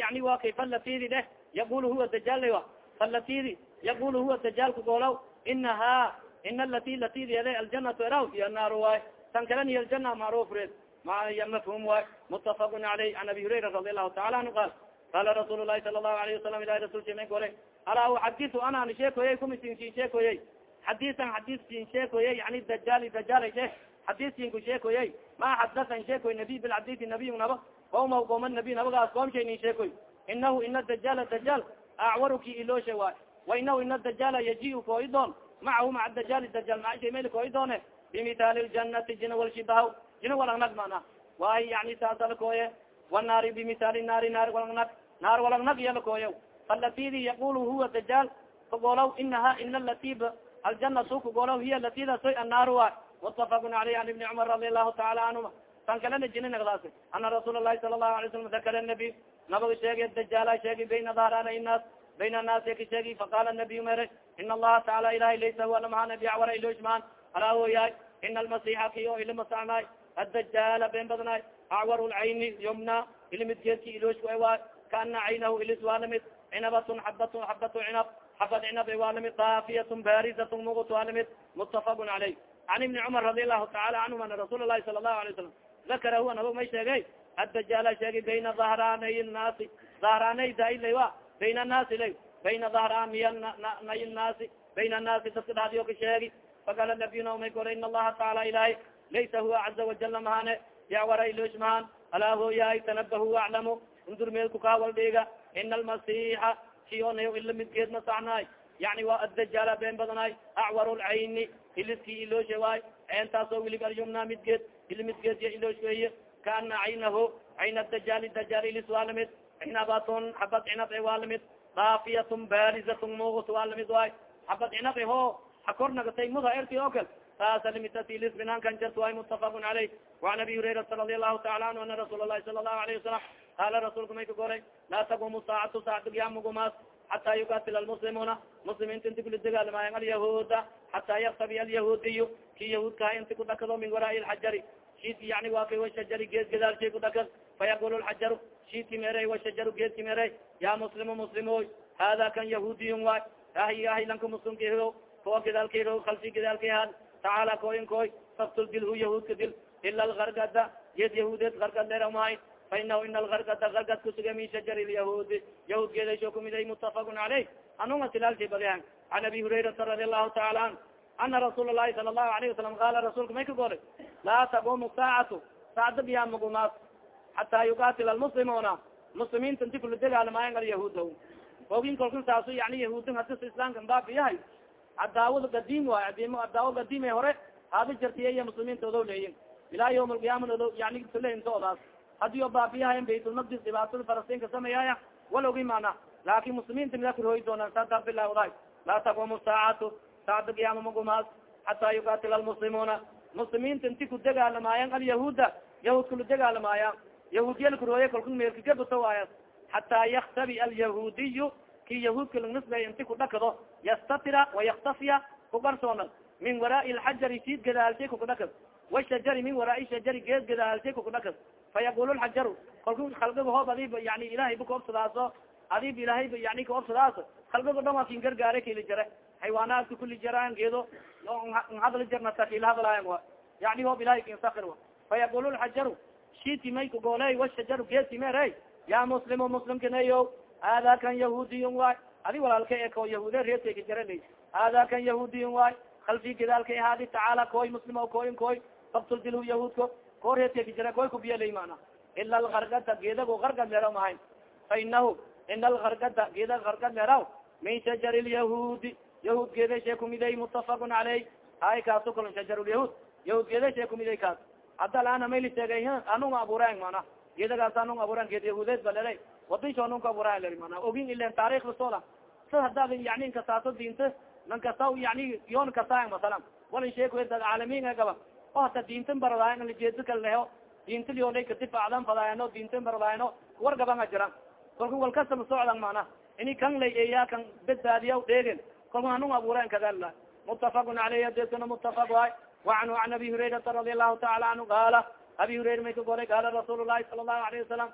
yani wa kay falatidi deh yaqul huwa dajaal wa falatidi yaqul huwa dajaalka goolaw inaha ina lati latideede aljanatu eraw iyo naar waay tan kalen iyo aljana macruf red maya mafhum waay mutafaqun aleyh an abi hurayra radi allahu taala anhu qaal qala rasuul lahi sala allahu alayhi wasalam ilahi rasulka may golay alaa uxadisu anaan sheekoyey kumisinsin sheekoyey xadisan xadisin sheekoyey yani dajaali dajaala she xadiisinku sheekoyey ma xadasan sheekoy nabiy bilxadisi nabiy naba qawma qooma nabiy nabagaas qoomshay nin sheekoy inahu ina dajaala dajaal acwaruki iloosha waay wainahu ina dajaala yaji kooidoon macahu maca dajaali dajaal maashay mayl kooidoone bimitaali ljanati jina walshibahaw jina walangnag mana waay yani saasalakooye wanaari bimitaali naari naar walangnag naar walangnag iya lakooya falatidi yaqulu huwa dajaal kagolaw inaha ina latib aljana su kagolaw hiya latidasoy annaaru wa. Mutafaqun aleyh an ibni cumar radi allahu taala canhuma tan kalena jini nagdaas ana rasuul lahi sala lahu alay slam dakara nabiy nabaga sheegay dajaala sheegi bayna dahrana inaas bayna annaasi ka sheegi faqala nabiy mere in allaha taala ilahay laysa huwa lamaha nabiacwara iloshmaan alaa woyahay ina almasixa ki o ilimasacnaay addajaala been badnaay acwar lcayni yumna ilimidgeedki ilooshku waay kaana caynahu ilis waa la mid cinabatun xabatun xabatu cinab xabad cinab waa la mid daafiyatun barizatun mugut waa la mid mutafaqun caleyh can ibni cumar radi allahu taala canhum ana rasuul lahi sala lahu alay salam dakara huwa nabag may sheegay addajaala sheegi bayna dahraanay naasi dahraanay daila wa bayna annaasi la bayna dahraaniy nay naasi bayna annaasi dadka dhadiyo ka sheegi fakala nabiyuna may kore in allaha taala ilahay laysa huwa caza wajala mahane yawara ilosh mahan alaa hooyahay tanabahu aclamu undurmeedku kaawal dhiga ina almasixa sionay ila midkeed masaxnaay yani waa addajaala been badanaay acwar lcayni iliski ilooshe waay entaasoo wilig alyumna midgeed il midgeed iyo iloosh weeye kaana caynahu cayn dajaali dajaal ilis waa la mid cinabatun xabad cinab waa la mid daafiyatun barizatun mugut waa la mid waay xabad cinab ho hakor nagatay muda erti oo kale taasa limitati ilis binankan jart waay mutafaqun caleyh waan abi hurairata radi allahu taala anhu ana rasuul lahi sala allahu alayhi wasalam qaala rasuulka may ka goray laa taqumu saacatu saacdugyamugumaas xata yuqatil almuslimuna muslimiinta inti kula degaalamayan alyahuuda xata yaktabi alyahuudiyu ki yahuudkaha inti kudhakado min waraai lxajari shiidki yani waa kay washajari geed gadaalshay kudhakad fayaqul lxajaru shiidki meerey washajaru geedki meerey ya muslimu muslimoy hada kan yahuudiyun waay ahy ahlanka muslimkao koo gadaalkao kalsi gadaalkahaad tacaala koyin koy faktul dilhu yahuudka dil ila algargada geed yahuudeed gargad leeramahay fainahu ina algargada gargad kusuga min shajar lyahuudi yahuud geedasho kumiday mutafaqun caleyh anunga tilaalshay badihan can abi hurayrata radi allahu taala an ana rasuul lahi sala allahu alayhi wasalam qaala rasuulka may ka goray laa taqumu saacatu saacda biyaamagumaas xataa yuqatil almuslimuna muslimiinta inti kula degaalamayan alyahuud ogin kolkan saaso yani yahuudin hadis islaamka baabiyahay cadaawada gadiim waay adaawa gadiime hore haada jartiya muslimiinta leeyin ilaa yawm alqiyaama yani tulehintoodaas haddii o baabiyahayan baytulmaqdis dhibaatada falastinka sameeyaya walogi mana laakin muslimiinta mida kurhooyi doonaan saasa bilawdahay laa taqumu saacatu saacda qiyaama magumaas xataa yuqatil almuslimuna muslimiinta inti ku degaalamaayan alyahuuda yahuud kula degaalamaaya yahuudiya lakurhooye kalku meelkagabuta waaya xataa yaktabi alyahuudiyu ki yahuudka langnisbay inti kudhakado yastatira wayaktafiya kugarsoona min waraai lxajari siid gadaalshay kukudhakad washajari min waraai shajari geed gadaalshay kukudhakad fayaqul lxajaru kalku kalgiga hoob adib yani ilahay ba kaobsadaaso adib ilahay yani kaobsadaas kalgiga dhan waa kin gargaare kili jare. Xaywaanaadka kuli jaraan geedo hadla jarnata kila hadlaayan wa yani hoob ilahay kinsakir wa fayaqul lxajaru shiti may kagooley washajaru geedki mere ya muslimu muslimkanayo hada kan yahuudiyun waay. Adi walaalka e ko yahuude reetayka jaraley hada kan yahuudiyun waay. Kalfi gadaalka haadi tacaala koy muslim koyin koy faktul dilhu yahuudko. Ko reetayka jara koy kubiyaley mana ila algargada geedago gargad leeraw mahayn fa inahu ina algargada geeda gargad leeraw min shajar lyahuudi yahuud geedashe kumiday mutafaqun caleyh hay kaaso kalo shajar lyahuud yahuud geedashe kumiday kaas. Hadda laana mayli sheegay anunga abuureen mana geedagaas anung abuuren geed yahuudeed ba anunka abuuran leri mana ogin ilen taarikh lasola sa hadaad yani inkasaato diinta nan kasa yani yoon kasaayan masalan. Walin sheeko dad caalamiin gaba o hata diintan baradaayan lajeedo kal leho diinta liyonay kadifacdan fadaayano diintan baradayano war gabanga jiran. Kolka wal kasama socdan mana ini kan lay eya kan badbaadiya dheegen kolka anung abuuren kadala mutafaqun caleyh adeskana mutafaq waay waanhu an abi hurayrata radi allahu taala anhu qaala abi hurayra may ka goray qaala rasuul lahi sala allahu alayhi wasalam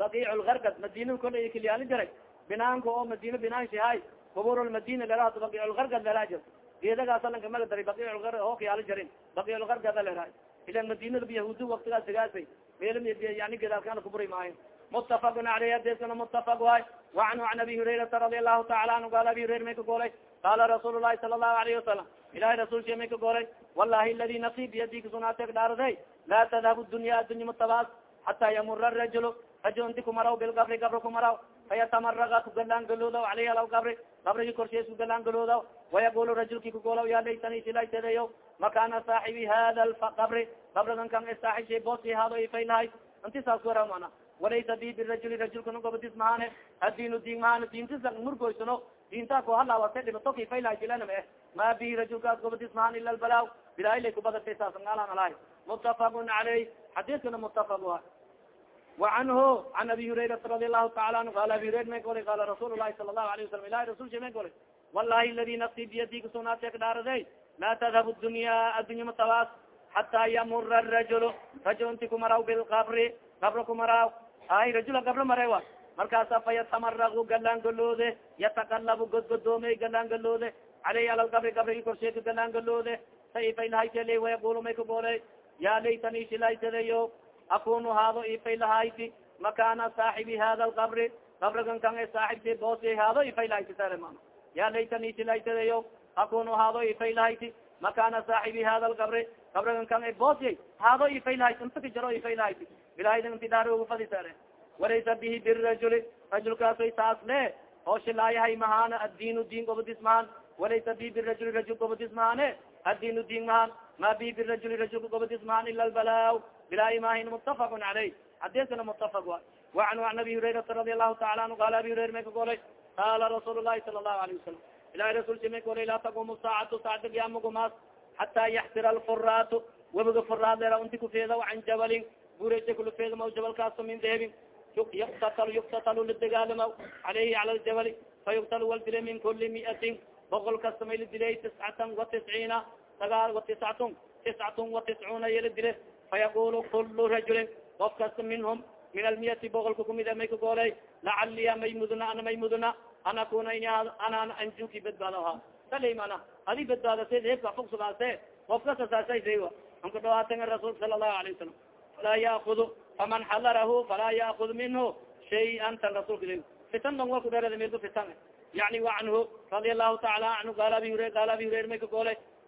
baqiic lgargad madina kola kilyaali jaray binaanka oo madina binaanshihay kubur lmadina leraha baqiic lgargad lera jir geedagaasa lanka maga daray baqiic lgar oo kiyaali jarin baqiic lgargada lera ilan madinada yahuudi waktigaas sigaasay meel yani gedaalkana kuburi maayo mutafaqun aleyh adeskana mutafaq waay waanhu an abi hurayrata radi allahu taala anhu qaala abi hurayra may ka golay qaala rasuul lahi sala allahu alayhi wasalam ilahay rasulka may ka golay wallahi ladi nafsi biyadi kasunaateg dhaaraday laa tadhabu dunya adunya mutabaas xata yamura rajul rajul inti kumaraw bilgabri gabri kumaraw fayatamaraga kugalaan galoodaw aleyh alaw gabri gabrigi korshees kugalaan galoodaw wayaqulu rajulki kugolaw ya laytani silaysadeyo makana saaxibi hada lgabri gabrigan kan saaxibshay boosi haado ifaylahay inti saas wara mana? Walaysa bi birajuli rajulkana gobadis mahane. Addiinu diin mahane diintisa murgoysano diinta ko halawate dhibato kifaylahay silana ma eh ma bihi rajulkaas gobadis mahan ila lbalaaw bilaay lay kubadatay saasngalan alahay mutafaqun caleyh xadiiskana mutafaq wa وanhu an abi hurayraa radi alahu taala anhu qala abi hurayra may golay qala rasuul lahi sala lahu alayه wasalam ilahi rasul sha may golay wallahi ladi nafsi biyadi kusunaatee kadhaaraday laa tadhab dunya addunya matabaas xata yamura rajul rajul inti kumaraw bilqabri qabra kumaraw ay rajula qabra mare wa markaasa fa yatamaragu galaan galoode yatakalabu godgodoomey galaan galoode aleyhi ala lqabri qabrigi korsheeka galaan galoode sa ifaylahaysele wayaqulu may kagooley ya laytani shilaysadeyo akunu haado ifaylahayti makana saaxibi hada lqabri qabrigan kan saaxibti boos haado ifaylahayti sare ma ya laytani shilaysadeyo akunu haado ifaylahayti makana saaxibi hada lqabri qabrigan kan e boos haado ifaylahayti inta ka jaro ifaylahayti bilahaydan inti daar ugu fadi sare walaysa bihi birajuli rajulkaasoy taas le oo shilaayahay mahana addiin diin gobodis mahan walaysa bihi birajuli rajul gobodis mahane addiin diin mahan ma bihi birajuli rajulka gobodis mahan ila lbalaa bilaa imahin mutafaq caleyh xadiskana mutafaq wa waanhu an abi hurayrata radi allahu taala anhu qala abi hurayra may ka golay qaala rasuul lahi sala allahu alayه wasalam ilahi rasulsi may golay laa taqumu saacatu saacda giyamagumaas xata yaxtira alfuraatu webiga furaad leera unti kufeeda can jabalin buresa kulufeeda ma jabalkaaso min deebin yuktatal yuktatalu ladegaalama aleyhi cala ljabali fa yuktal wal dile min kuli miatin boqol kasta may la dilay tiscatan wa tisciina sagaal wa tiscatun tiscatun wa tiscuuna yala dile fayaqulu kulu rajulin of kasta minhum min almiyati boqolka kumida may kagoolay lacaliya may mudna ana may mudna an akuna ana anjuki badbaadaha salay mana adi badbaadase heebka fogsugaase of kasta saasaysa anka dhawaatan rasuulka sala allahu alayه wasalam falaa yaakudu faman xadarahu falaa yaakud minhu shay-an tan rasulka fitan dong wa kudherada mirku fitan yani wa canhu radia allahu taala anhu qaala abi hurayr qaala abi hurayr may ka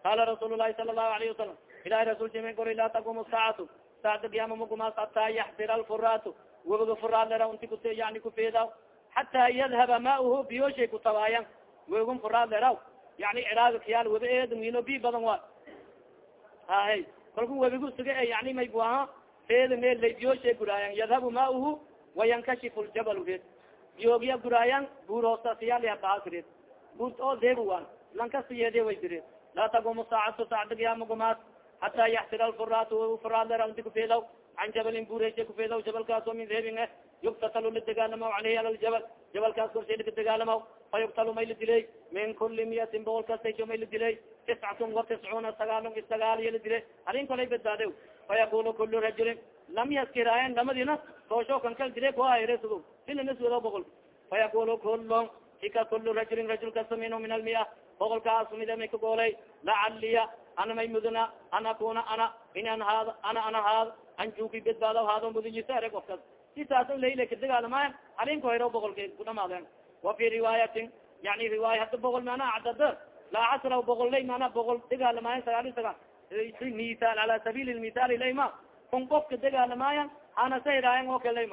qaala rasuul lahi sala allahu alayhi wasalam ilahi rasulka may golay laa taqumu saacatu saacda qiyama magumaas hataa yaxdira alfuraatu webiga furaad lera unti ku yani kufeeda xataa yadhaba mauhu biyoshay kutabaayan wegun furaad leraw yani ciraaga kiyaal webi eed mino bi badan wa ahe kalku webigu suga e yani may buaha feeda meel lay biyoshay guraayan yadhabu mauhu wayankashifu ljabal red biyoogya guraayan buur hoosasiyaalbahakired buur oo deebu waan lankasiyede way laa tagumu saacatu saacda qiyamagumaas hataa yaxtira alfuraatu furaadlera inti kufeedaw can jabalin buureysa kufeedaw jabalkaasoo min deebin eh yuktatalu ladegaalamaw caleyhi ala ljabal jabalkaas korshay laka degaalamaw fa yuktalu may la diley min kuli miyatin boqol kastayso may la diley tiscatun wa tiscuuna sagaalon isagaal iya la diley arrin kolay badbaade fa yaqulu kulu rajulin lam yaskiraayan lamadina toosho kan kal dile kuaresgo silaniswado boqol fa yaqulu kulon ika kulu rajulin rajul kasta minhu min almia boqolkaas mida may kagoolay lacaliya ana may mudna an akuna ana in an haad ana ana haad anjuki badbaado haado mudanyisa ere ofkas sisaas laila kadagaalamayan alinko hero boqolke kudhamaadeen wa fi riwaayatin yani riwaaya hada boqol mana cadad laa casra boqol lay mana boqol dagaalamayan sagaal i sagaal. Misal ala sabil misal layma kun qofka dagaalamayan ana sayraayan oo kale lay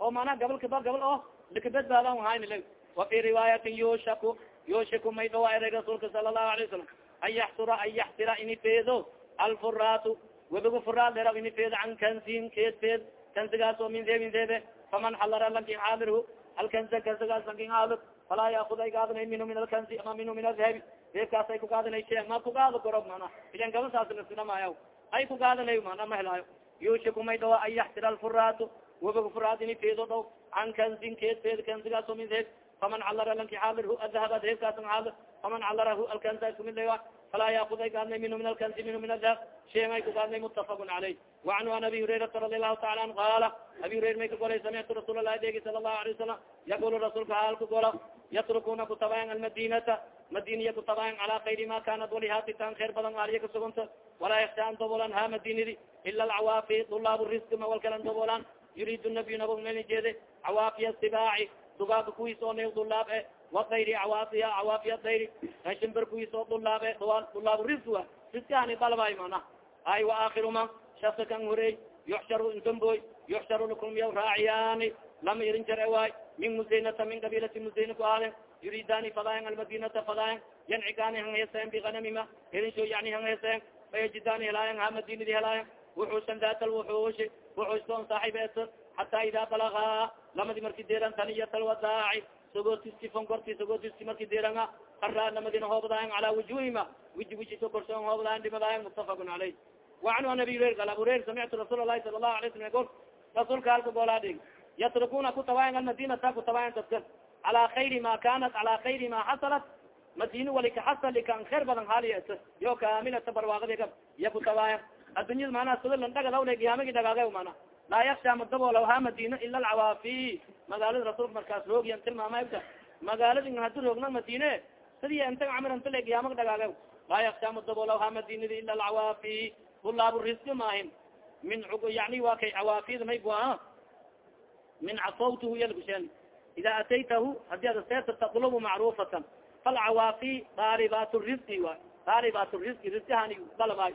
oo mana gabal kaba gabal oo lakabadbaadan hayn la wa fi riwaayatin yushaku yushaku may dhawa eray rasuulka sala allahu alay wasalam an yaxsura an yaxsira ini feedo alfuraatu webiga furaad dera ini feedo can kansin keed feed kansigaas min deebin deebe faman xalara lankin xaadirhu alkansa kansigaas lankin xaadir falaa yaakud ay kaadanay minhu min alkansi ama minhu min aldahabi deebkaas ay kukaadanay she ma kugaado koro mana ilan gaba saas nasinamaya ay kugaadanay mana ma helaayo yushiku may an yaxsira alfuraatu webiga furaad ini feedo dhaw can kansin keed feed kansigaas min deeb faman calara lanki xaadirhu adahaba deebkaas xaadir faman calarahu alkansa kumid falaa yaakud ay kaadnay minhu min alkansi minhu min adahab shayan ay kugaadnay mutafaq caleyh wacanhu an abi hurayrata radi allahu taala anhu qaala abi hurayra may ka golay samictu rasuul lahi degi sala allahu alay wasalam yaqulu rasuulka haalka gola yatrukuna kutabayan almadinata madiniya kutabayan cala kayri ma kanat walihaatitan kheer badan aaliya kasuganta walaa yaksha an dabolan ha madinidi ila alcawaafi dulaab riski ma walkalan dabolan yuriidu nabiyu nabag meli jeede cawaafiya sibaaci dugaaga kuwiis oo ne dulaab e wadayri cawaafiya cawaafiya dayri shimbir kuwiis oo dulaab e dulaab riski wa riskihani dalbay mana ay waaakhiru ma shasa kan horey yuxsharu intomboy yuxsharu lakulmiya raaciyaani lama irin jare waay min musaynata min qabilati musayna ku aaden yuridani fadaayan almadinata fadaayan yancikaani hangheseen biganamima irinsho yani hangheseen fayajidani helaayan ha madinadi helaayan wuxuusan daat lwuxuushi wuxuustoon saaxib es hataa idaa balagaa lamadi marki deeran taniyat alwadaaci sogotiski fonkorti sogotiski marki deranga. Kara namadina hoobadayan cala wujuhima. Wiji wijito korsoon hoobadayan dhimadayan mutafakun caleyh wacanhu an abi hurayr qal abu hurayr samictu rasuul lahi sala lahu alay slam gol rasuulka halka goolaa dhig yatrukuna kutabayan almadinata kutabayan dadka cala kayri ma kanat cala kayri ma xasalat madina wali kaxasali kan kheer badan haaliya yo kaamilata barwaaqadiga iya kutabayan addunyada manaa sida landhagadawle giyaamagi dhagaage mana laa yaksha madaboolaw ha madina ila alcawaafi. Magaalada rasuulka markaas roogiyan tilmaamata magaaladi hadi roogna madine sidii inta camir inta le giyaamag dhagaage laa yaksha madaboolaw ha madinadi ila alcawaafi. Hulaabu riski maahin min yani wa kay cawaafida may bu min cafawtuhu yalkushen ida ataytahu haddii ada seerta tatlubu macrufatan falcawaafi daaribat riski wa daaribat riski riskihani dalabay.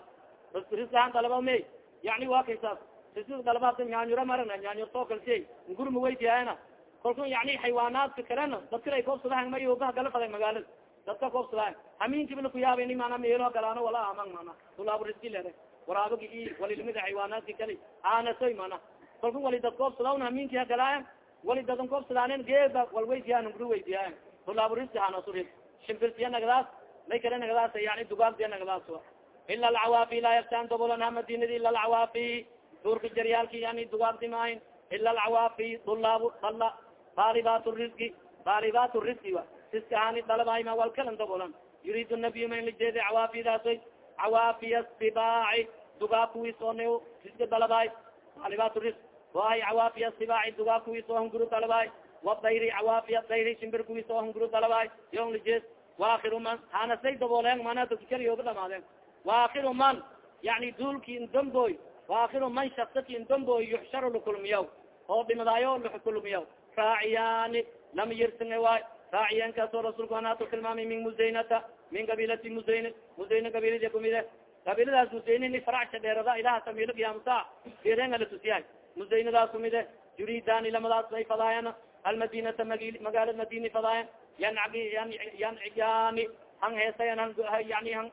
Riskihan dalaba me yani wa kay saas riski dalaba nyaanyura marana nyaanyur soo kalsiy ngurma weydiyaana kalku yani xaywaanaadka kalena dadkala koobsadahan mayobaha gala faday magaalada. Dadka koobsadahan haminkiba lakuyaabani mana meelo galaano wala aman mana tulaabo riski lere waraabagi i walilimida xaywaanaadki kali aanasoy mana wali dad koobsadawn haminkia galaayan. Wali dadan koobsadaanen geeba wal weydiyaana nguru weydiyaayan tulaabo riski hanasu shimpirsiya nagadaas may kale nagadaas yani dugaagdiya ila alcawaafi laa yaftaan dobolanha madinadi ila alcawaafi duurka jaryaalki yani dugaagdi maahin ila alcawaafi dulaab dala baalibat riski baalibat riski wa. Riski ahani dalabahayma wal kalan dobolan yurid nabiy ma in lajeedi cawaafidaasay cawaafiya sibaaci dugaag kuwiisoone riski dalabahay baalibat risk wahay cawaafiya sibaaci dugaag kuwiisoo hunguru dalabahay wadayri cawaafiya dayri shimbir kuwiisoo hunguru dalabahay yon lajeed waakiru man hanasay dabooleen mana dadki kaliyoga dhamaadeen waakiru man yani duulki indamboy waakiru man shaksaki indamboy yuxshar lakulmiyaw oo dhimadaayo lakulmiyaw raaciyaani lama yirsinga waay. Raaciyan kaasoo rasuulku anaato tilmaamay min musaynata min qabiilati musayn musayne qabiiladi kumide qabiiladaas musayne faracsha dheerada ilaha samilo qiyaamusa derenga la tusiyahay. Musaynadaas kumide yuridani lamadaas ay fadaayan almadinata magaalada madini fadaayan yan yan yani hang heesayan yani han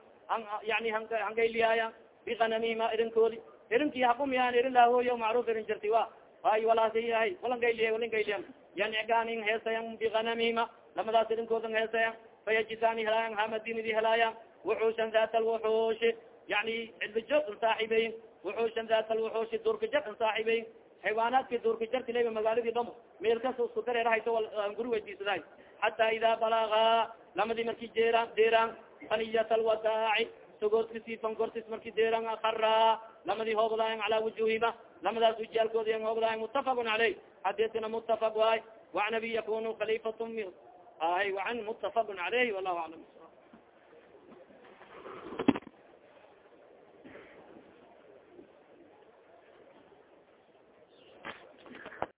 yani hangayliyaaya bikanamihima irinkoodi irinki hakumiyan irin lahooyo macruf irin jirti wa. Ay walaasiyahay walangayliya walingayliya yanicgaanin heesayan bikanamihima lamadaas irinkoodan heesayan fayajidani helaayan hamadinidi helaayan wuxuushan dat alwuxuushi yani cidbijo an saaxibeyin wuxuushan dat alwuxuushi durkajar an saaxibeyin xaywaanaadki durkajartileba magaaladii dhamo meel kas isku dareerahayso guri weydiisadahay xata ida balaga lamadi marki jeeraan deeraan faniyat alwadaaci sogoodkasi fankortis marki deeraan akara lamadi hoobadayan cala wujuhima lamadaas wijaalkoodi hoobadayan mutafaqun caleyh xadiskana mutafaq waay. Waan abi yakunu khalifat ay waan mutafaqun caleyh wallahu aclam